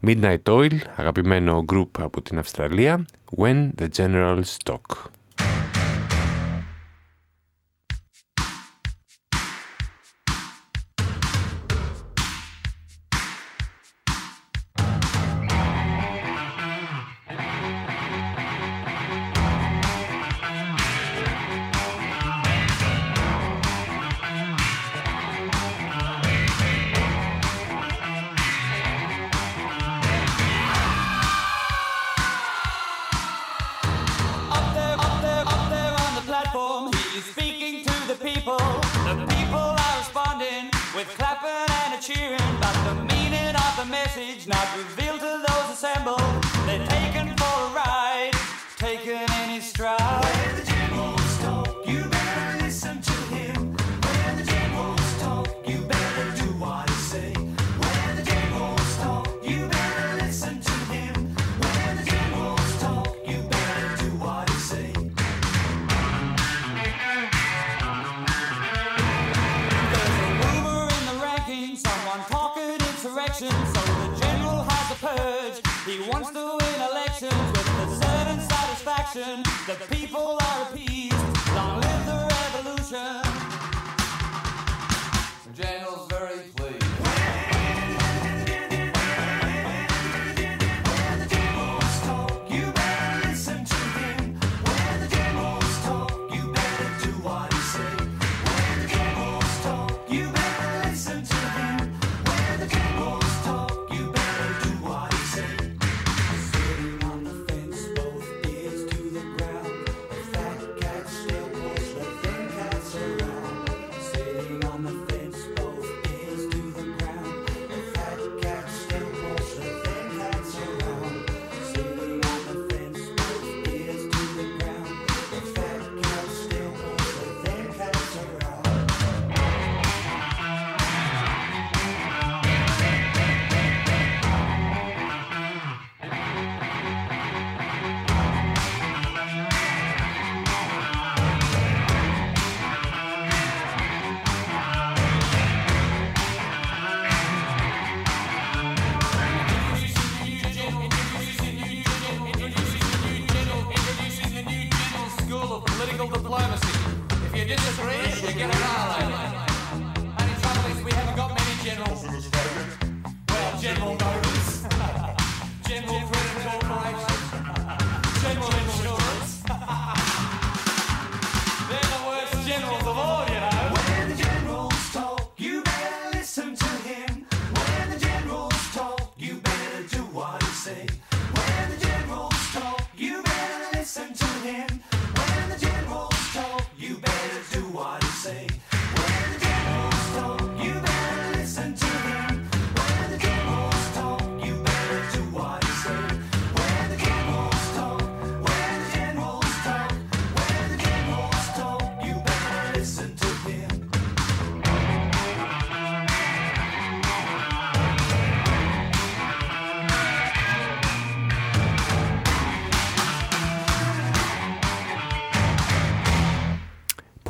Midnight Oil, αγαπημένο group από την Αυστραλία, When the Generals Talk.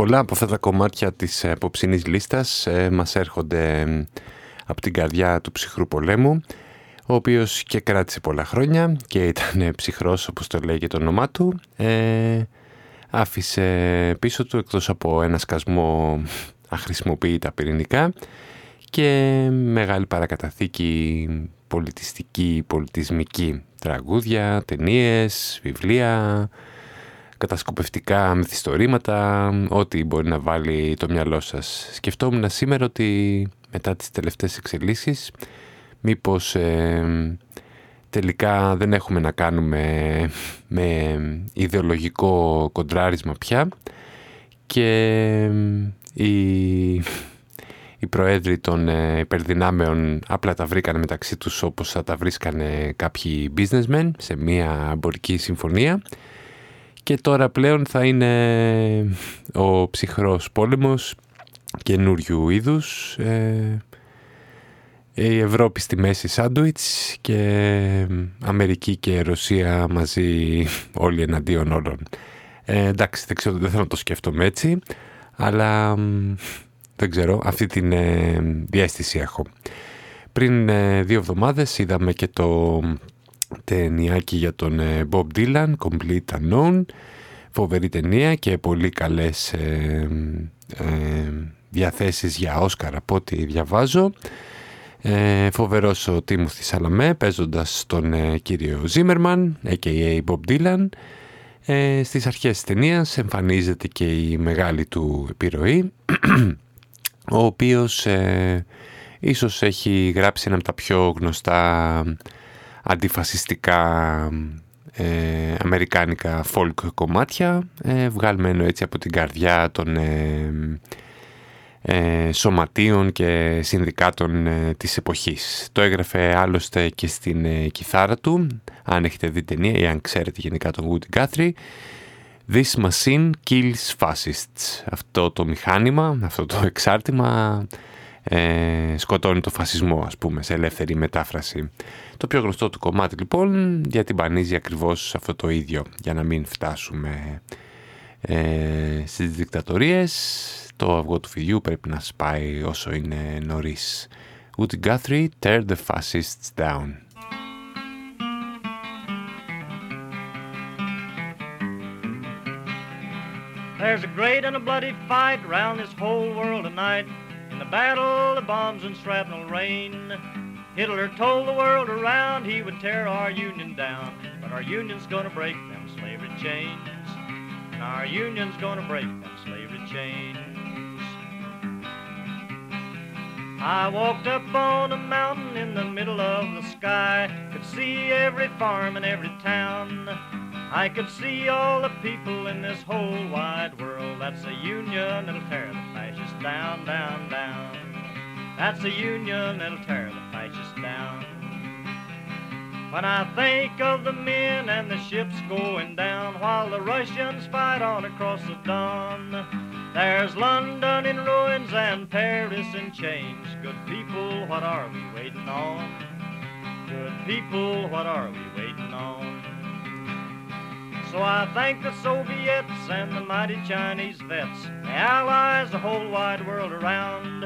Πολλά από αυτά τα κομμάτια της απόψινής λίστας ε, μας έρχονται από την καρδιά του ψυχρού πολέμου, ο οποίος και κράτησε πολλά χρόνια και ήταν ψυχρός όπως το λέγει το όνομά του. Ε, άφησε πίσω του εκτός από ένα σκασμό αχρησιμοποιητά πυρηνικά και μεγάλη παρακαταθήκη πολιτιστική, πολιτισμική τραγούδια, ταινίες, βιβλία, κατασκοπευτικά μυθιστορήματα, ό,τι μπορεί να βάλει το μυαλό σας. Σκεφτόμουν σήμερα ότι μετά τις τελευταίες εξελίξεις μήπως ε, τελικά δεν έχουμε να κάνουμε με ιδεολογικό κοντράρισμα πια και οι, οι προέδροι των ε, υπερδυνάμεων απλά τα βρήκαν μεταξύ τους όπως θα τα βρίσκανε κάποιοι businessmen σε μια εμπορική συμφωνία και τώρα πλέον θα είναι ο ψυχρός πόλεμος καινούριου είδους ε, η Ευρώπη στη μέση σάντουιτς και Αμερική και Ρωσία μαζί όλοι εναντίον όλων. Ε, εντάξει, δεν, ξέρω, δεν θέλω να το σκέφτομαι έτσι, αλλά δεν ξέρω, αυτή την ε, διέστηση έχω. Πριν ε, δύο εβδομάδες είδαμε και το ταινιάκι για τον ε, Bob Dylan, Complete Unknown, φοβερή ταινία και πολύ καλές ε, διαθέσεις για Όσκαρ από ό,τι διαβάζω. Ε, φοβερός ο Τίμουθη Σαλαμέ παίζοντας τον ε, κύριο Ζίμερμαν, a.k.a. Bob Dylan. Ε, στις αρχές της ταινίας εμφανίζεται και η μεγάλη του επιρροή, ο οποίος ε, ίσως έχει γράψει ένα από τα πιο γνωστά αντιφασιστικά ε, αμερικάνικα folk κομμάτια, ε, βγαλμένο έτσι από την καρδιά των ε, σωματείων και συνδικάτων ε, της εποχής. Το έγραφε άλλωστε και στην ε, κιθάρα του, αν έχετε δει ταινία ή αν ξέρετε γενικά τον Woody Guthrie. This machine kills fascists. Αυτό το μηχάνημα, αυτό το εξάρτημα ε, σκοτώνει το φασισμό ας πούμε σε ελεύθερη μετάφραση. Το πιο γνωστό του κομμάτι λοιπόν διατυμπανίζει ακριβώς αυτό το ίδιο για να μην φτάσουμε ε, στις δικτατορίες το αυγό του φιδιού πρέπει να σπάει όσο είναι νωρίς. Woody Guthrie, Tear the Fascists Down. There's a great and a bloody fight round this whole world tonight. In the battle the bombs and shrapnel rain. Hitler told the world around he would tear our union down. But our union's gonna break them slavery chains. And our union's gonna break them slavery chains. I walked up on a mountain in the middle of the sky. Could see every farm and every town. I could see all the people in this whole wide world. That's a union that'll tear the fascists down, down, down. That's the union that'll tear the fascists down. When I think of the men and the ships going down while the Russians fight on across the Don. There's London in ruins and Paris in chains. Good people, what are we waiting on? Good people, what are we waiting on? So I thank the Soviets and the mighty Chinese vets, the Allies, the whole wide world around.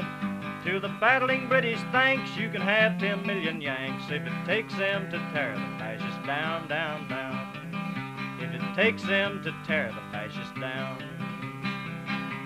To the battling British, thanks, you can have 10 million Yanks if it takes them to tear the fascists down, down, down. If it takes them to tear the fascists down.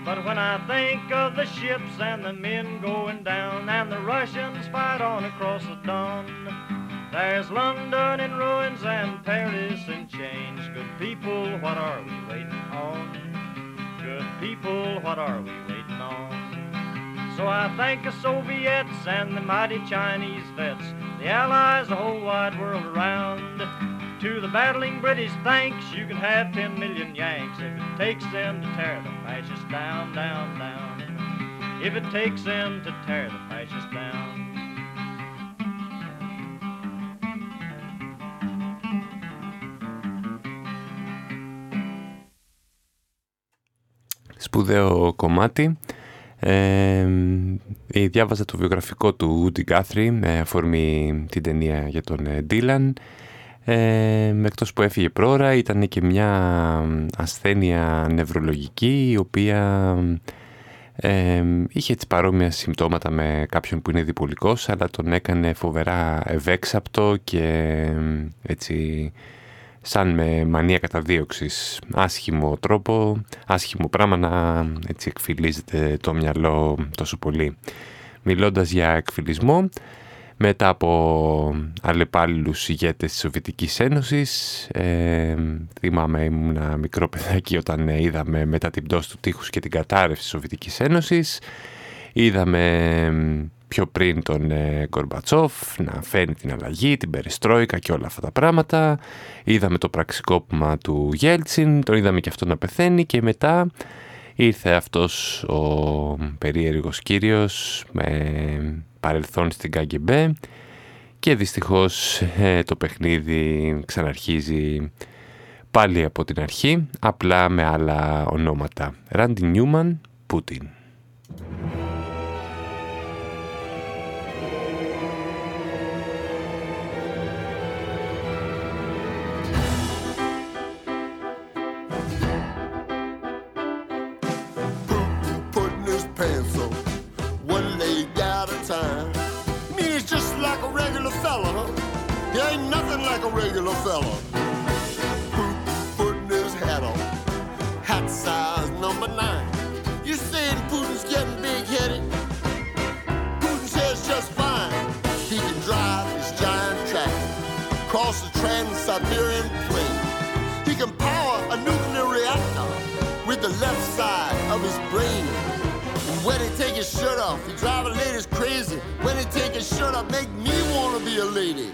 But when I think of the ships and the men going down and the Russians fight on across the Don, there's London in ruins and Paris in chains. Good people, what are we waiting on? Good people, what are we waiting on? So I thank the Soviets and the mighty Chinese vets, the Allies, the whole wide world around. To the battling British, thanks, you can have 10 million Yanks if it takes them to tear the fascists down, down, down. If it takes them to tear the fascists down. Σπουδαίο κομμάτι. Ε, διάβαζα το βιογραφικό του Woody Guthrie με αφορμή την ταινία για τον Dylan ε, εκτός που έφυγε πρόωρα ήταν και μια ασθένεια νευρολογική η οποία ε, είχε έτσι παρόμοια συμπτώματα με κάποιον που είναι διπολικός αλλά τον έκανε φοβερά ευέξαπτο και έτσι σαν με μανία καταδίωξης άσχημο τρόπο, άσχημο πράγμα να έτσι εκφυλίζεται το μυαλό τόσο πολύ μιλώντας για εκφυλισμό μετά από αλλεπάλληλους ηγέτες της Σοβιετικής Ένωσης. Ε, θυμάμαι ήμουν ένα μικρό παιδάκι όταν είδαμε μετά την πτώση του τείχους και την κατάρρευση της Σοβιετικής Ένωσης. Είδαμε πιο πριν τον ε, Γκορμπατσόφ να φέρνει την αλλαγή, την περιστρόικα και όλα αυτά τα πράγματα. Είδαμε το πραξικόπημα του Γέλτσιν, τον είδαμε και αυτό να πεθαίνει και μετά ήρθε αυτός ο περίεργος κύριος με παρελθόν στην ΚΑΓΚΕΜΠΕ και δυστυχώς ε, το παιχνίδι ξαναρχίζει πάλι από την αρχή, απλά με άλλα ονόματα. Ράντι Νιούμαν, Πούτιν. regular fella. Poop putting his hat on. Hat size number nine. You saying Putin's getting big headed? Putin says just fine. He can drive his giant truck across the Trans Siberian Plain. He can power a nuclear reactor with the left side of his brain. And when he take his shirt off, he drive a lady's crazy. When he take his shirt off, make me wanna be a lady.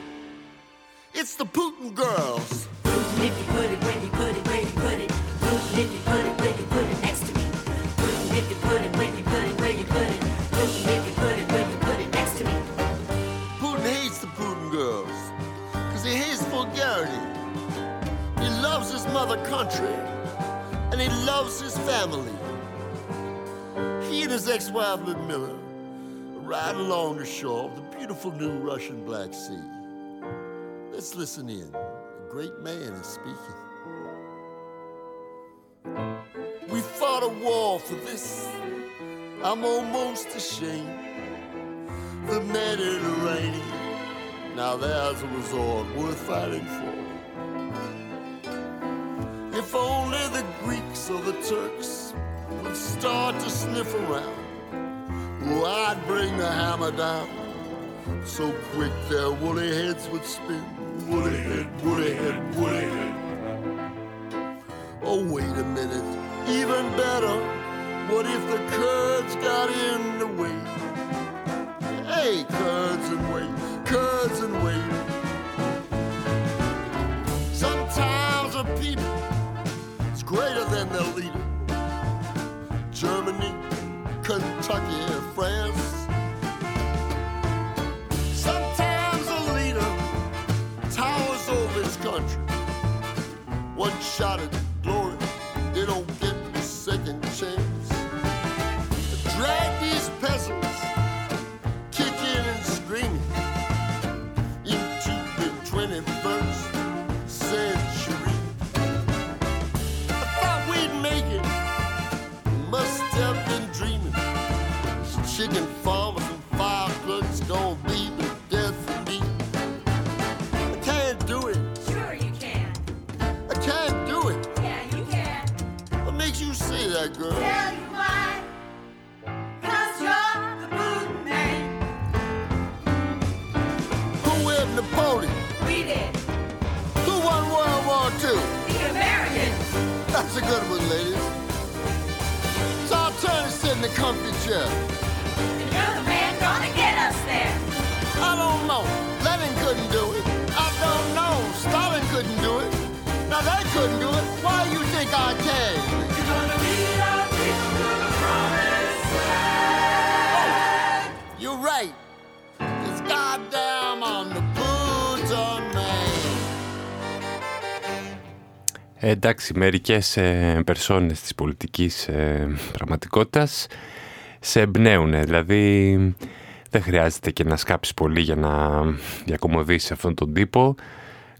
It's the Putin Girls. Putin if you put it, you put it, where you put it. Putin if you put it, you put it next to me. Putin if you put it, you put it, where you put it. Putin if you put it, you put it next to me. Putin hates the Putin Girls. Cause he hates vulgarity. He loves his mother country. And he loves his family. He and his ex-wife Ludmilla ride along the shore of the beautiful new Russian Black Sea listen in. A great man is speaking. We fought a war for this. I'm almost ashamed. The Mediterranean. Now there's a resort worth fighting for. If only the Greeks or the Turks would start to sniff around, oh, I'd bring the hammer down so quick their woolly heads would spin woolly head, woolly head, woolly head. Oh, wait a minute, even better. What if the Kurds got in the way? Hey, Kurds and wait, Kurds and wait. Sometimes a people is greater than their leader. Germany, Kentucky, and France. One shot at glory, they don't a good one, ladies. It's our turn to sit in the comfy chair. And you're the man gonna get us there. I don't know. Lenin couldn't do it. I don't know. Stalin couldn't do it. Now they couldn't do it. Why do you think I can? Ε, εντάξει, μερικές ε, περσόνες της πολιτικής ε, πραγματικότητας σε εμπνέουν. Δηλαδή δεν χρειάζεται και να σκάψεις πολύ για να διακομωδήσεις αυτόν τον τύπο.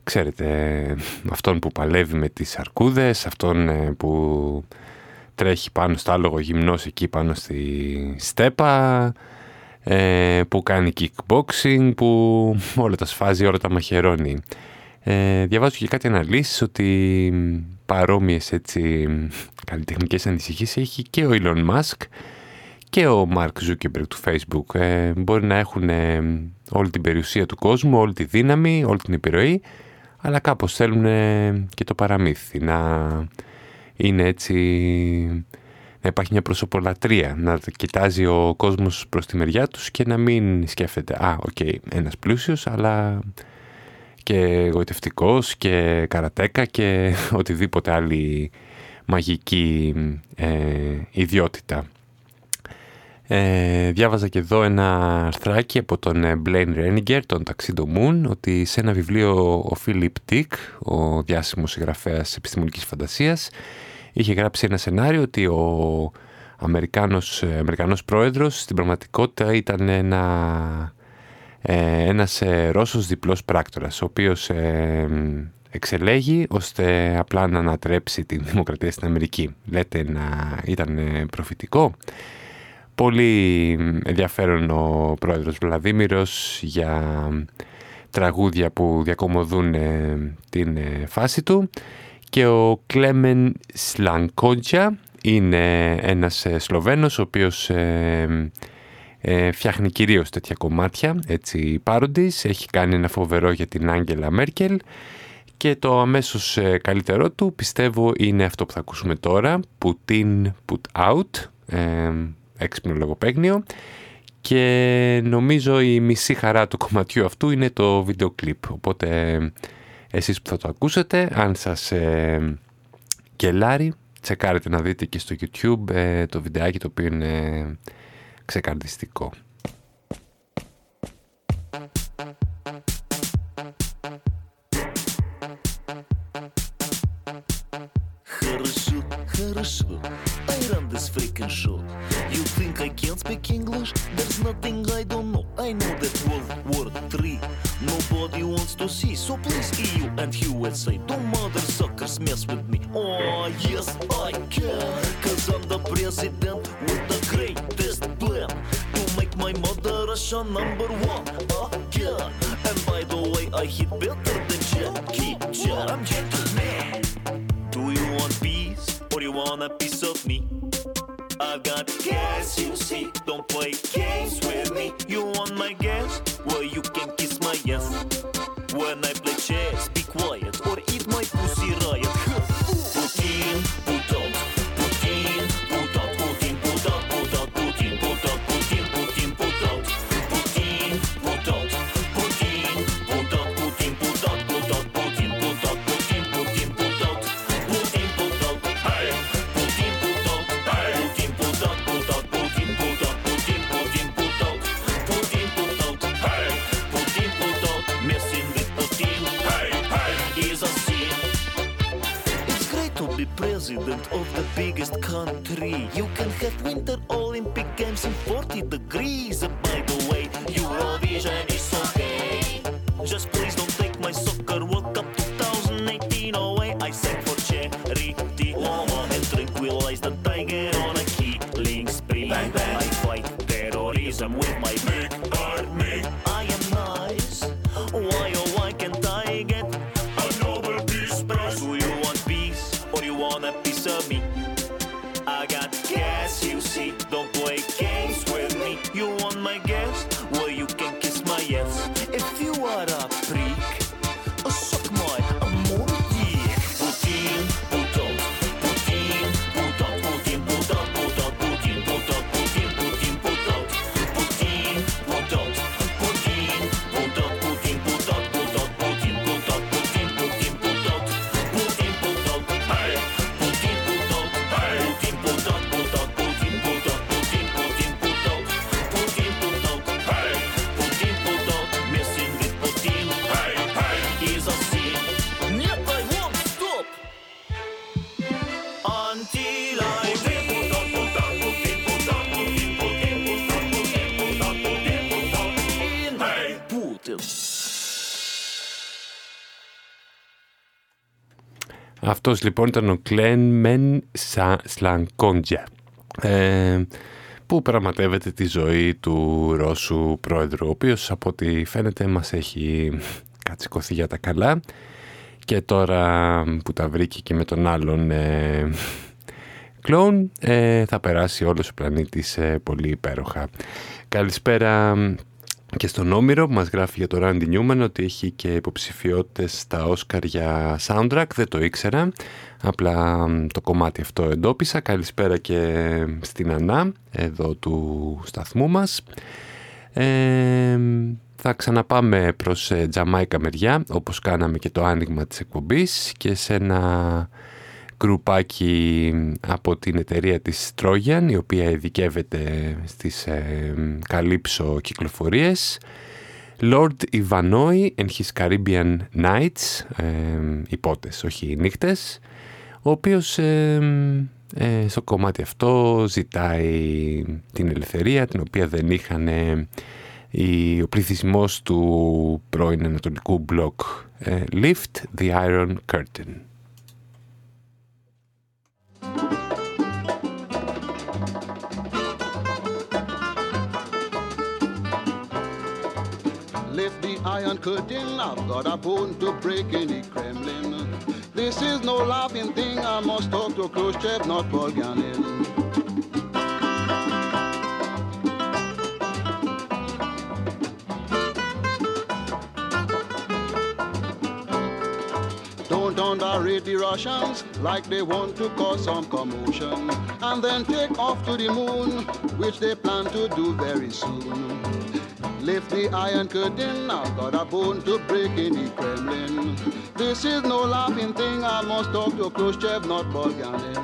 Ξέρετε, αυτόν που παλεύει με τις αρκούδες, αυτόν ε, που τρέχει πάνω στο άλογο γυμνός εκεί πάνω στη στέπα, ε, που κάνει kickboxing, που όλα τα σφάζει, όλα τα μαχαιρώνει. Ε, διαβάζω και κάτι αναλύσεις ότι παρόμοιες έτσι καλλιτεχνικές ανησυχίες έχει και ο Elon Musk και ο Μαρκ Ζούκερμπεργκ του Facebook. Ε, μπορεί να έχουν ε, όλη την περιουσία του κόσμου, όλη τη δύναμη, όλη την επιρροή, αλλά κάπως θέλουν και το παραμύθι, να είναι έτσι, να υπάρχει μια προσωπολατρία, να κοιτάζει ο κόσμος προς τη μεριά τους και να μην σκέφτεται «Α, OK, okay, ένας πλούσιος, αλλά και εγωιτευτικός και καρατέκα και οτιδήποτε άλλη μαγική ε, ιδιότητα». Ε, διάβαζα και εδώ ένα αρθράκι από τον ε, Blaine Reniger, τον Tuxedo Moon, ότι σε ένα βιβλίο ο Philip Dick, ο διάσημος συγγραφέας επιστημονικής φαντασίας, είχε γράψει ένα σενάριο ότι ο Αμερικάνος, ε, Αμερικανός πρόεδρος στην πραγματικότητα ήταν ένα, ε, ένας Ρώσος διπλός πράκτορας, ο οποίος εξελέγει ώστε απλά να ανατρέψει την δημοκρατία στην Αμερική. Λέτε να ήταν προφητικό. Πολύ ενδιαφέρον ο πρόεδρος Βλαδίμηρος για τραγούδια που διακομωδούν ε, την ε, φάση του και ο Κλέμεν Σλανκόντια είναι ένας ε, Σλοβαίνος ο οποίος φτιάχνει κυρίως τέτοια κομμάτια, έτσι πάροντις. Έχει κάνει ένα φοβερό για την Άγγελα Μέρκελ και το αμέσως καλύτερό του πιστεύω είναι αυτό που θα ακούσουμε τώρα, Putin Put Out, έξυπνο λογοπαίγνιο και νομίζω η μισή χαρά του κομματιού αυτού είναι το βίντεο κλιπ. Οπότε εσείς που θα το ακούσετε, αν σας ε, κελάρει, τσεκάρετε να δείτε και στο YouTube ε, το βιντεάκι το οποίο είναι ξεκαρδιστικό. speak English? There's nothing I don't know. I know that World War III nobody wants to see. So please, EU and USA, don't mother suckers mess with me. Oh, yes, I can. Cause I'm the president with mother Russia number one again. And by the way, I hit better than Jackie Chan. I'm gentleman. Do you want peace or do you want a piece of me? I've got gas, you see. Don't play games with me. Of the biggest country. You can have Winter Olympic Games in 40 degrees. By the way, Eurovision is okay. Just please don't take my soccer World Cup 2018 away. I sang for charity and tranquilize the tiger on a killing spree. Bang, bang. I fight terrorism with my big army. Αυτός λοιπόν ήταν ο Κλένμεν Σλανκόντια ε, που πραγματεύεται τη ζωή του Ρώσου πρόεδρου ο οποίος από ό,τι φαίνεται μας έχει κατσικωθεί για τα καλά και τώρα που τα βρήκε και με τον άλλον ε, Clone ε, θα περάσει όλος ο πλανήτης ε, πολύ υπέροχα. Καλησπέρα και στον Όμηρο που μας γράφει για το Randy Newman ότι έχει και υποψηφιότητες στα Oscar για soundtrack, δεν το ήξερα. Απλά το κομμάτι αυτό εντόπισα. Καλησπέρα και στην Ανά, εδώ του σταθμού μας. Ε, θα ξαναπάμε προς ε, Τζαμάικα μεριά, όπως κάναμε και το άνοιγμα της εκπομπής και σε ένα γκρουπάκι από την εταιρεία της Trojan, η οποία ειδικεύεται στις ε, καλύψω κυκλοφορίες. Lord Ivanoi and his Caribbean Nights, ε, υπότες, όχι νύχτες, ο οποίος ε, ε, στο κομμάτι αυτό ζητάει την ελευθερία, την οποία δεν είχαν ο πληθυσμός του πρώην ανατολικού μπλοκ. Lift the Iron Curtain. Iron curtain, I've got a bone to break in the Kremlin. This is no laughing thing, I must talk to Khrushchev, not Polganin. Don't underrate the Russians like they want to cause some commotion and then take off to the moon, which they plan to do very soon. Lift the iron curtain, I've got a bone to break in the Kremlin. This is no laughing thing, I must talk to Khrushchev, not Bulgarin.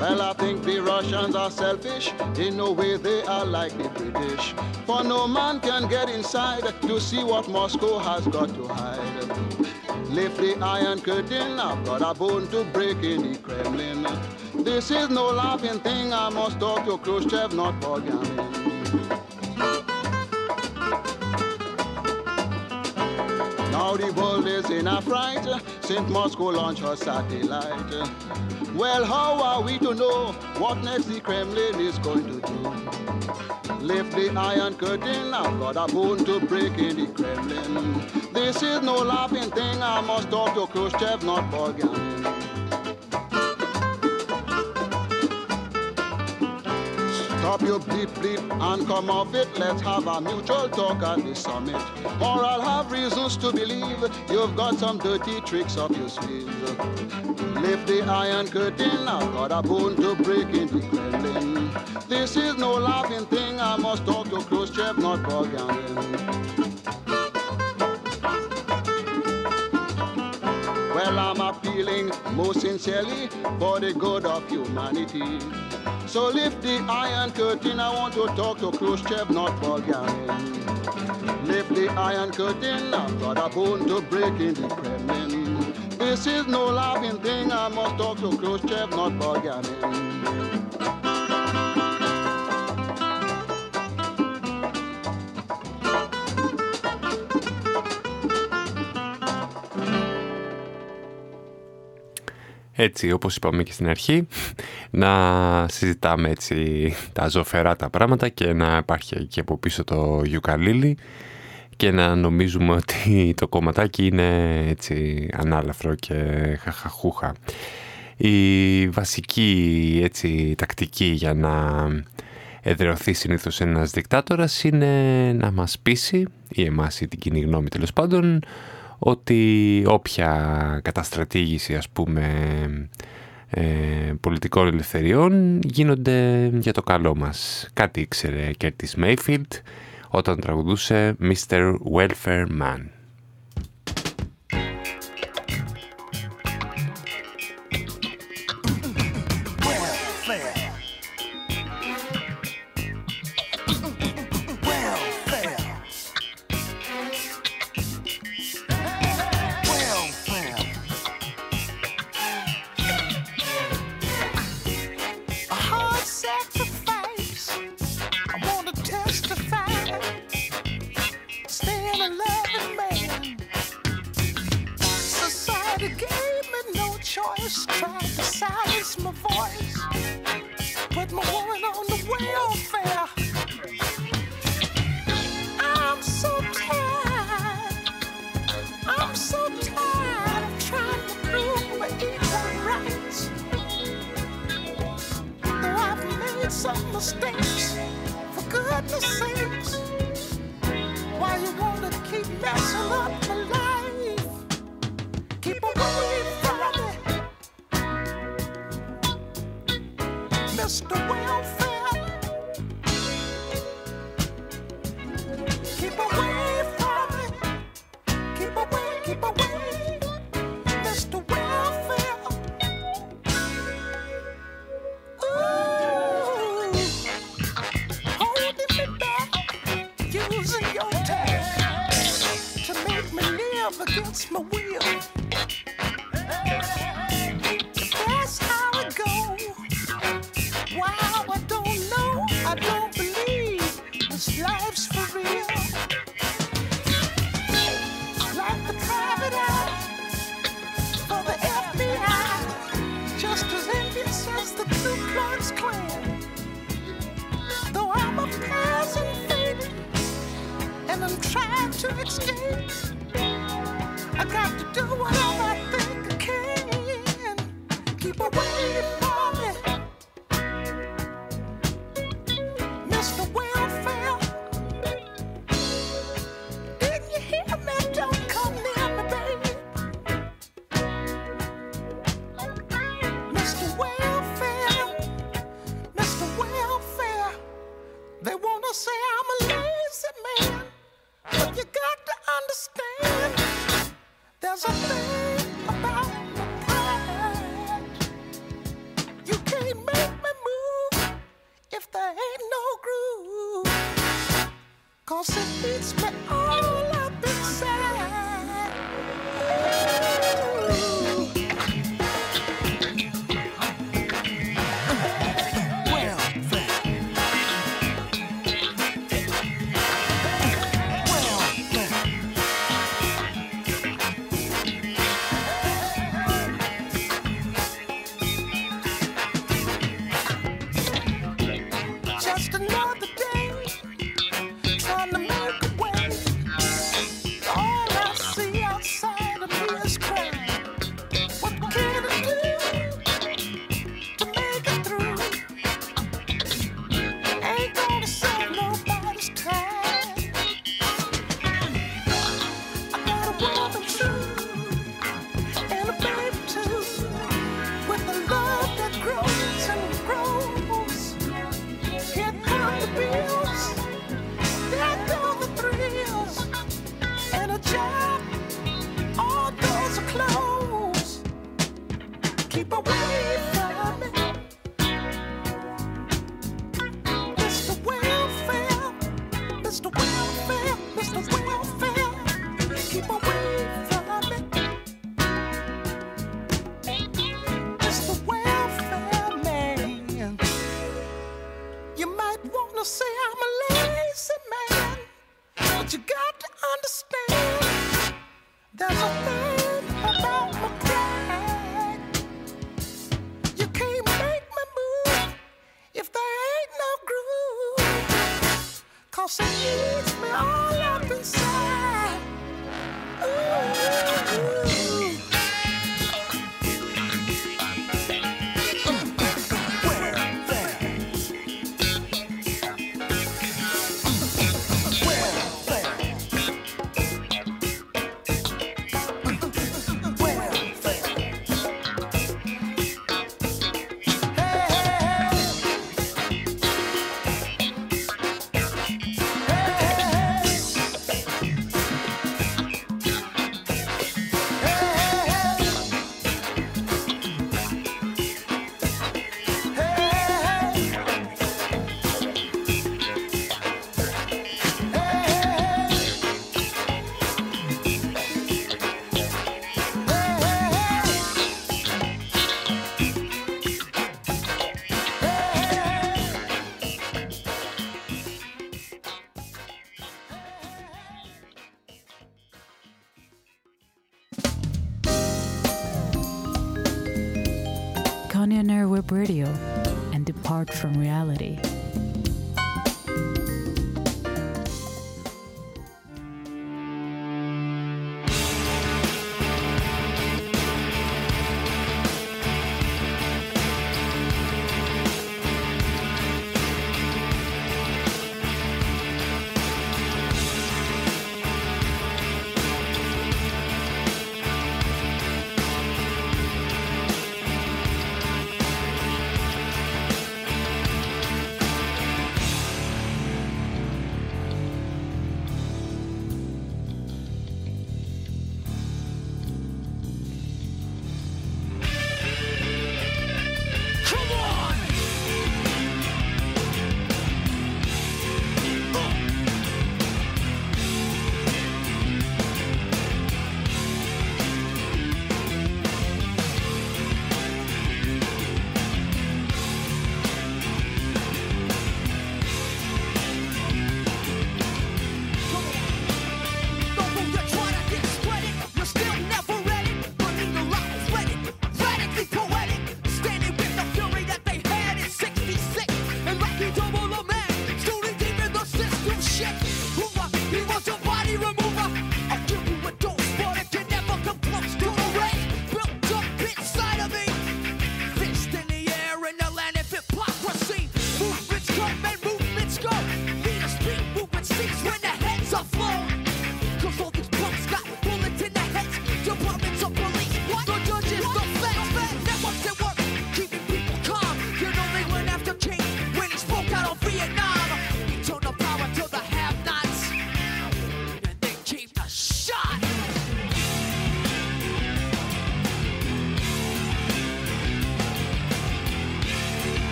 Well, I think the Russians are selfish in no way they are like the British. For no man can get inside to see what Moscow has got to hide. Lift the iron curtain, I've got a bone to break in the Kremlin. This is no laughing thing, I must talk to Khrushchev, not Bulgarin. Now the world is in a fright since Moscow launched her satellite. Well, how are we to know what next the Kremlin is going to do? Lift the iron curtain, I've got a bone to break in the Kremlin. This is no laughing thing, I must talk to Khrushchev, not Bulgarin. Stop your bleep bleep and come off it. Let's have a mutual talk at the summit. Or I'll have reasons to believe you've got some dirty tricks up your sleeve. Lift the iron curtain, I've got a bone to break in the Kremlin. This is no laughing thing, I must talk to Khrushchev, not Bulgarin. Most sincerely for the good of humanity. So lift the iron curtain, I want to talk to Khrushchev, not Bulgarin. Lift the iron curtain, I've got a bone to break in the Kremlin. This is no laughing thing, I must talk to Khrushchev, not Bulgarin. Έτσι, όπως είπαμε και στην αρχή, να συζητάμε έτσι τα ζωφερά τα πράγματα και να υπάρχει και από πίσω το γιουκαλίλι και να νομίζουμε ότι το κομματάκι είναι έτσι ανάλαφρο και χαχαχούχα. Η βασική έτσι τακτική για να εδρεωθεί συνήθως ένας δικτάτορας είναι να μας πείσει, ή εμάς ή την κοινή γνώμη τέλος πάντων, ότι όποια καταστρατήγηση ας πούμε ε, πολιτικών ελευθεριών γίνονται για το καλό μας. Κάτι ήξερε και της Mayfield όταν τραγουδούσε Mr. Welfare Man.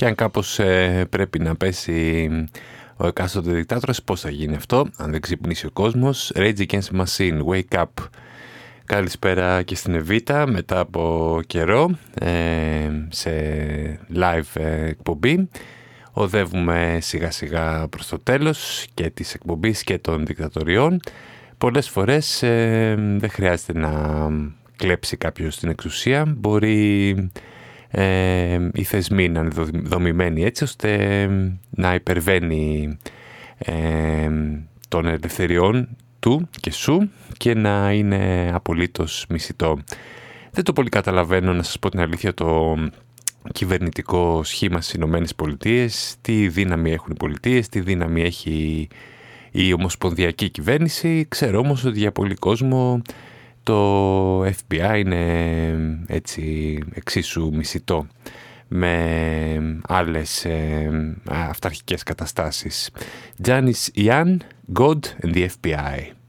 Και αν κάπως ε, πρέπει να πέσει ο εκάστοτε δικτάτορας, πώς θα γίνει αυτό, αν δεν ξυπνήσει ο κόσμος. Rage Against Machine, Wake Up. Καλησπέρα και στην Εβίτα μετά από καιρό ε, σε live εκπομπή. Οδεύουμε σιγά σιγά προς το τέλος και της εκπομπής και των δικτατοριών. Πολλές φορές ε, δεν χρειάζεται να κλέψει κάποιος την εξουσία. Μπορεί ε, οι θεσμοί να είναι δομημένοι έτσι ώστε να υπερβαίνει ε, των ελευθεριών του και σου και να είναι απολύτως μισητό. Δεν το πολύ καταλαβαίνω να σας πω την αλήθεια το κυβερνητικό σχήμα στις Ηνωμένες Πολιτείες, τι δύναμη έχουν οι πολιτείες, τι δύναμη έχει η ομοσπονδιακή κυβέρνηση. Ξέρω όμως ότι για πολύ κόσμο το FBI είναι έτσι εξίσου μισητό με άλλες ε, αυταρχικές καταστάσεις. Janis Ian, God and the FBI.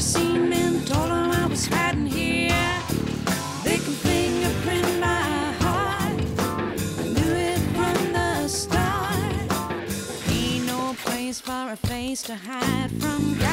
to see I was hiding here. They can fingerprint my heart. I knew it from the start. Ain't no place for a face to hide from. God.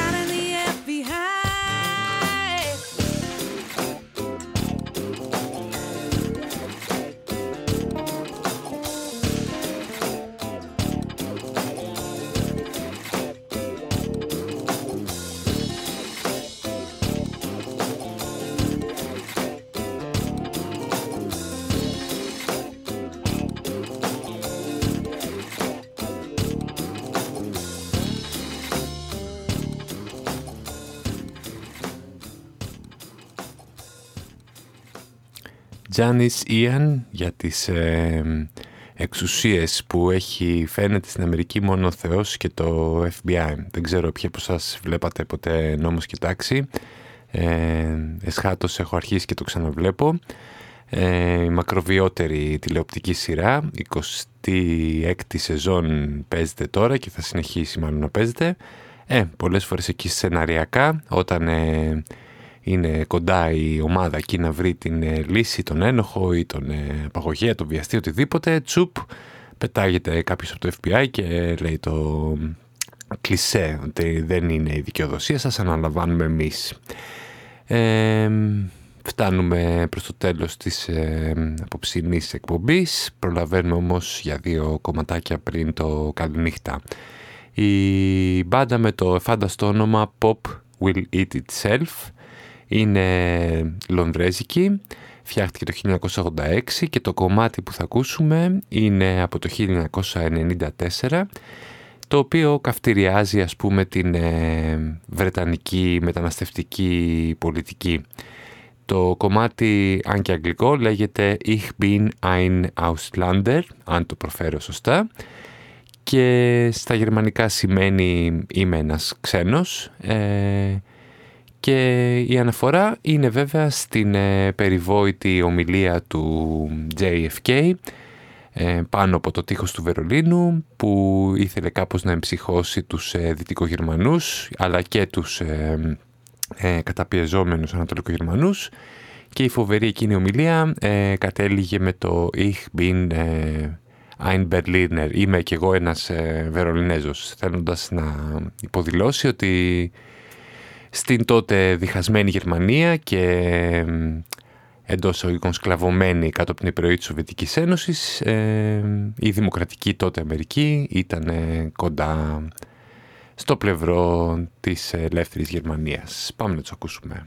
Τζάνις Ιαν για τις ε, εξουσίες που έχει φαίνεται στην Αμερική μόνο ο Θεός και το FBI. Δεν ξέρω ποιοι από σας βλέπατε ποτέ νόμος και τάξη. Ε, εσχάτως έχω αρχίσει και το ξαναβλέπω. Ε, η μακροβιότερη τηλεοπτική σειρά, 26η σεζόν παίζεται τώρα και θα συνεχίσει μάλλον να παίζεται. Ε, πολλές φορές εκεί σεναριακά, όταν ε, είναι κοντά η ομάδα εκεί να βρει την ε, λύση, τον ένοχο ή τον ε, απαγωγέα, τον βιαστή, οτιδήποτε, τσουπ, πετάγεται κάποιος από το FBI και λέει το κλισέ ότι δεν είναι η δικαιοδοσία σας, αναλαμβάνουμε εμείς. Ε, φτάνουμε προς το τέλος της ε, απόψινής εκπομπής, προλαβαίνουμε όμως για δύο κομματάκια πριν το καληνύχτα. Η μπάντα με το εφάνταστο όνομα Pop Will Eat Itself είναι λονδρέζικη, φτιάχτηκε το 1986 και το κομμάτι που θα ακούσουμε είναι από το 1994 το οποίο καυτηριάζει ας πούμε την ε, βρετανική μεταναστευτική πολιτική. Το κομμάτι, αν και αγγλικό, λέγεται Ich bin ein Ausländer, αν το προφέρω σωστά και στα γερμανικά σημαίνει είμαι ένας ξένος ε, και η αναφορά είναι βέβαια στην ε, περιβόητη ομιλία του JFK ε, πάνω από το τείχος του Βερολίνου που ήθελε κάπως να εμψυχώσει τους ε, δυτικογερμανούς αλλά και τους ε, ε, καταπιεζόμενους ανατολικογερμανούς. Και η φοβερή εκείνη ομιλία ε, κατέληγε με το Ich bin ein Berliner, είμαι κι εγώ ένας Βερολινέζος θέλοντας να υποδηλώσει ότι στην τότε διχασμένη Γερμανία και εντός εισαγωγικών σκλαβωμένη κάτω από την επιρροή της Σοβιετικής Ένωσης ε, η δημοκρατική τότε Αμερική ήταν κοντά στο πλευρό της ελεύθερης Γερμανίας. Πάμε να τους ακούσουμε.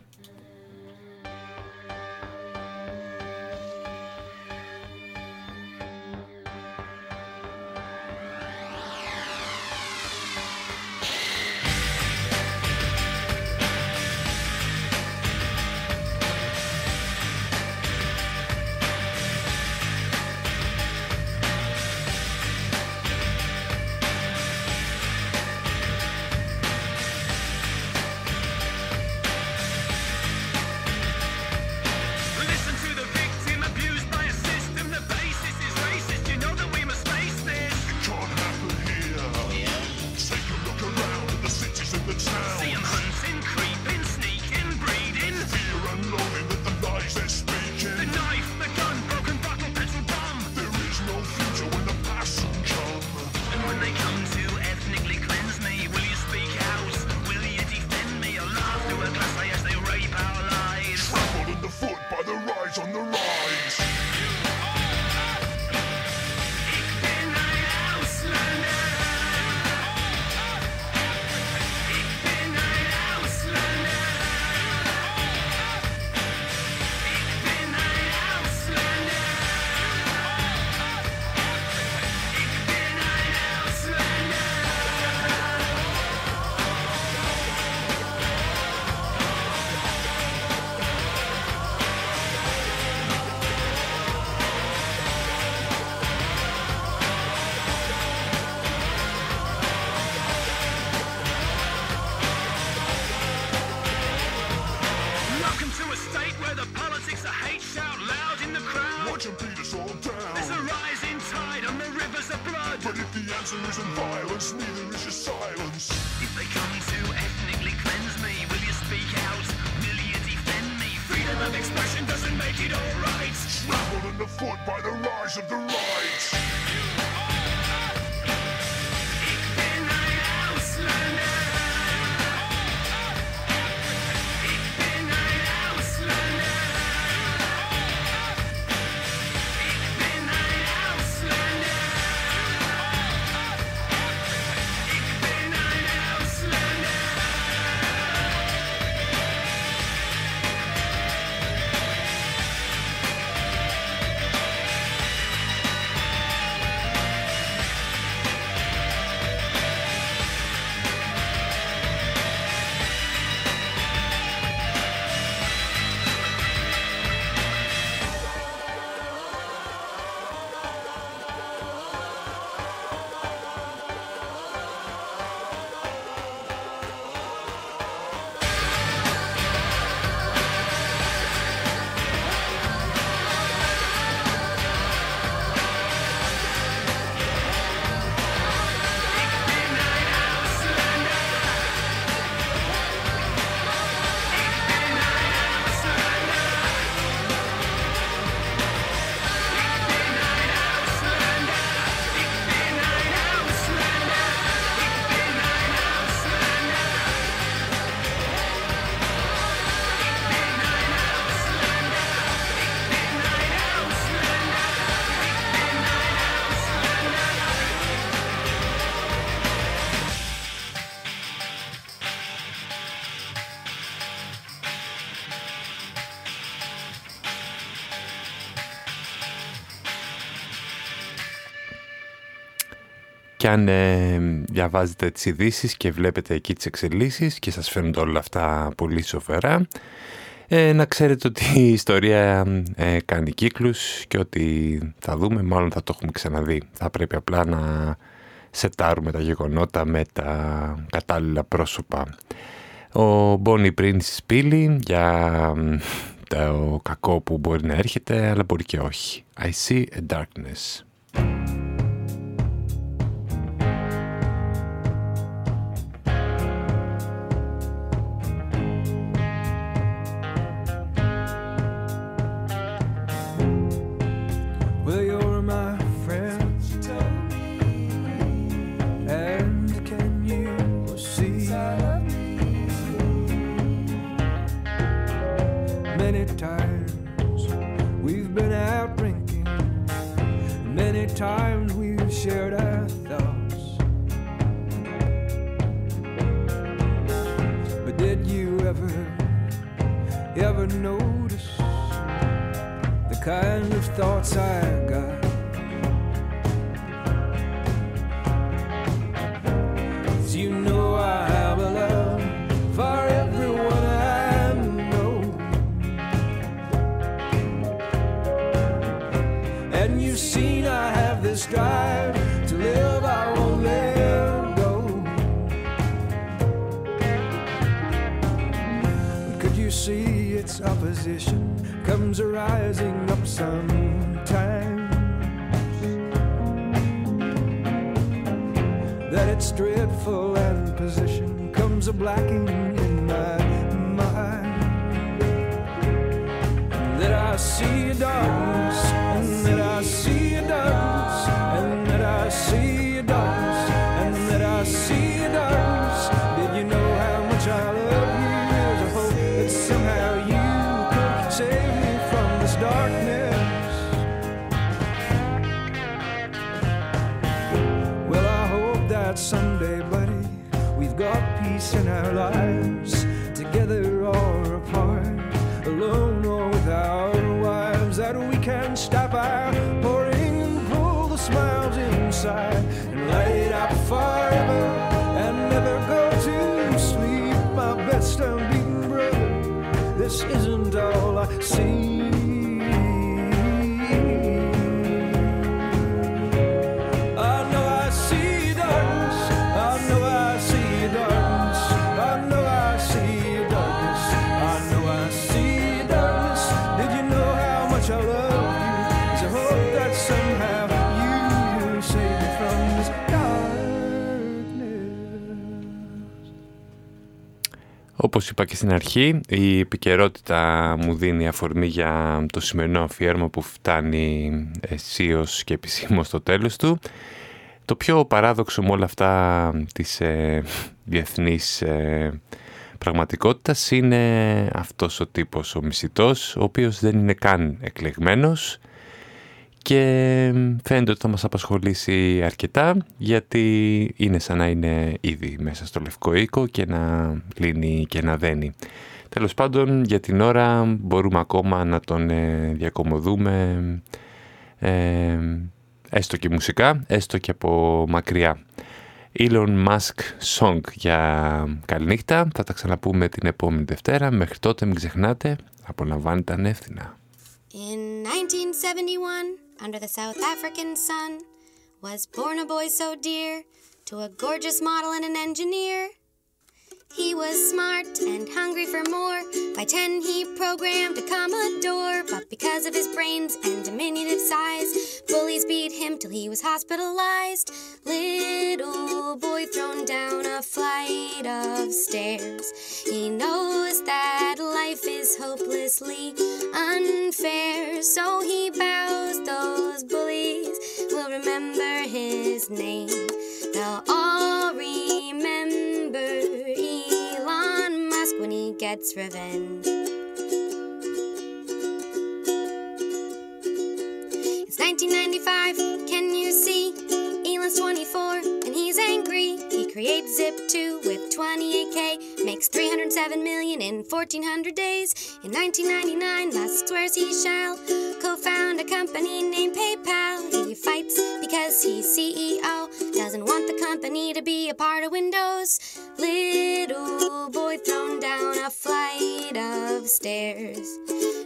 Και αν ε, διαβάζετε τις ειδήσεις και βλέπετε εκεί τις εξελίξεις και σας φαίνονται όλα αυτά πολύ σοφερά, ε, να ξέρετε ότι η ιστορία ε, κάνει κύκλους και ότι θα δούμε, μάλλον θα το έχουμε ξαναδεί. Θα πρέπει απλά να σετάρουμε τα γεγονότα με τα κατάλληλα πρόσωπα. Ο Μπόνι Prince Πίλι για το κακό που μπορεί να έρχεται, αλλά μπορεί και όχι. I see a darkness. Είπα και στην αρχή, η επικαιρότητα μου δίνει αφορμή για το σημερινό αφιέρωμα που φτάνει αισίως και επισήμως στο τέλος του. Το πιο παράδοξο με όλα αυτά της ε, διεθνής ε, πραγματικότητας είναι αυτός ο τύπος, ο μισητός, ο οποίος δεν είναι καν εκλεγμένος και φαίνεται ότι θα μας απασχολήσει αρκετά γιατί είναι σαν να είναι ήδη μέσα στο Λευκό Οίκο και να λύνει και να δένει. Τέλος πάντων, για την ώρα μπορούμε ακόμα να τον ε, διακομωδούμε ε, έστω και μουσικά, έστω και από μακριά. Elon Musk Song για καληνύχτα. Θα τα ξαναπούμε την επόμενη Δευτέρα. Μέχρι τότε μην ξεχνάτε, απολαμβάνετε ανεύθυνα. In 1971, under the South African sun, was born a boy so dear to a gorgeous model and an engineer. He was smart and hungry for more. By 10, he programmed a Commodore. But because of his brains and diminutive size, bullies beat him till he was hospitalized. Little boy thrown down a flight of stairs. He knows that life is hopelessly unfair. So he bows those bullies will remember his name. They'll all remember Gets revenge. It's 1995, can you see? Elon's 24 and he's angry. He creates Zip2 with 28k, makes 307 million in 1400 days. In 1999, Musk swears he shall co found a company named PayPal. He fights because because he's CEO. Doesn't want the company to be a part of Windows. Little boy thrown down a flight of stairs.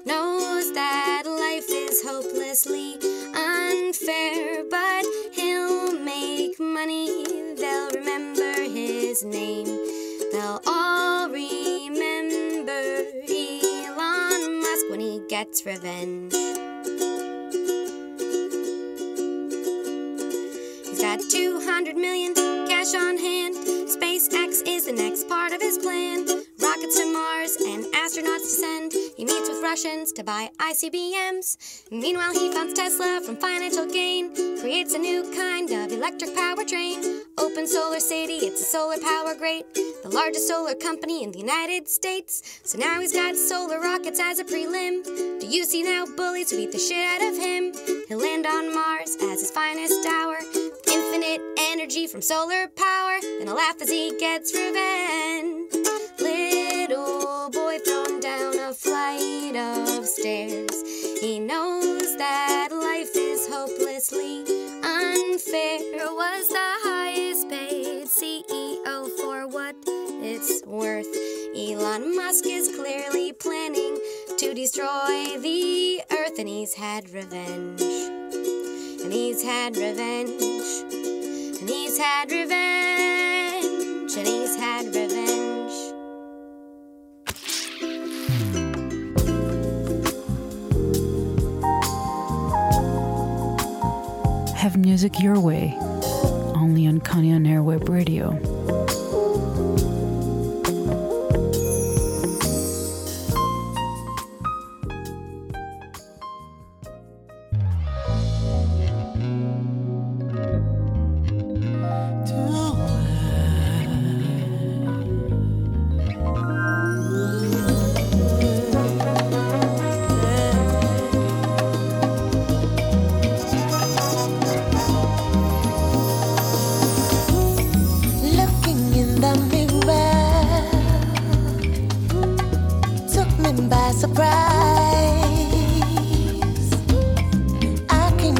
Knows that life is hopelessly unfair, but he'll make money. They'll remember his name. They'll all remember Elon Musk when he gets revenge. He's got 200 million cash on hand. SpaceX is the next part of his plan. Rockets to Mars and astronauts to send. He meets with Russians to buy ICBMs. Meanwhile, he funds Tesla from financial gain. Creates a new kind of electric powertrain. Open Solar City, it's a solar power great. The largest solar company in the United States. So now he's got solar rockets as a prelim. Do you see now bullies who beat the shit out of him? He'll land on Mars as his finest hour. Infinite energy from solar power. Then he'll laugh as he gets revenge. Flight of stairs. He knows that life is hopelessly unfair. Was the highest paid CEO for what it's worth. Elon Musk is clearly planning to destroy the earth, and he's had revenge. And he's had revenge. And he's had revenge. And he's had revenge. Music your way, only on Kanye on Airweb Radio.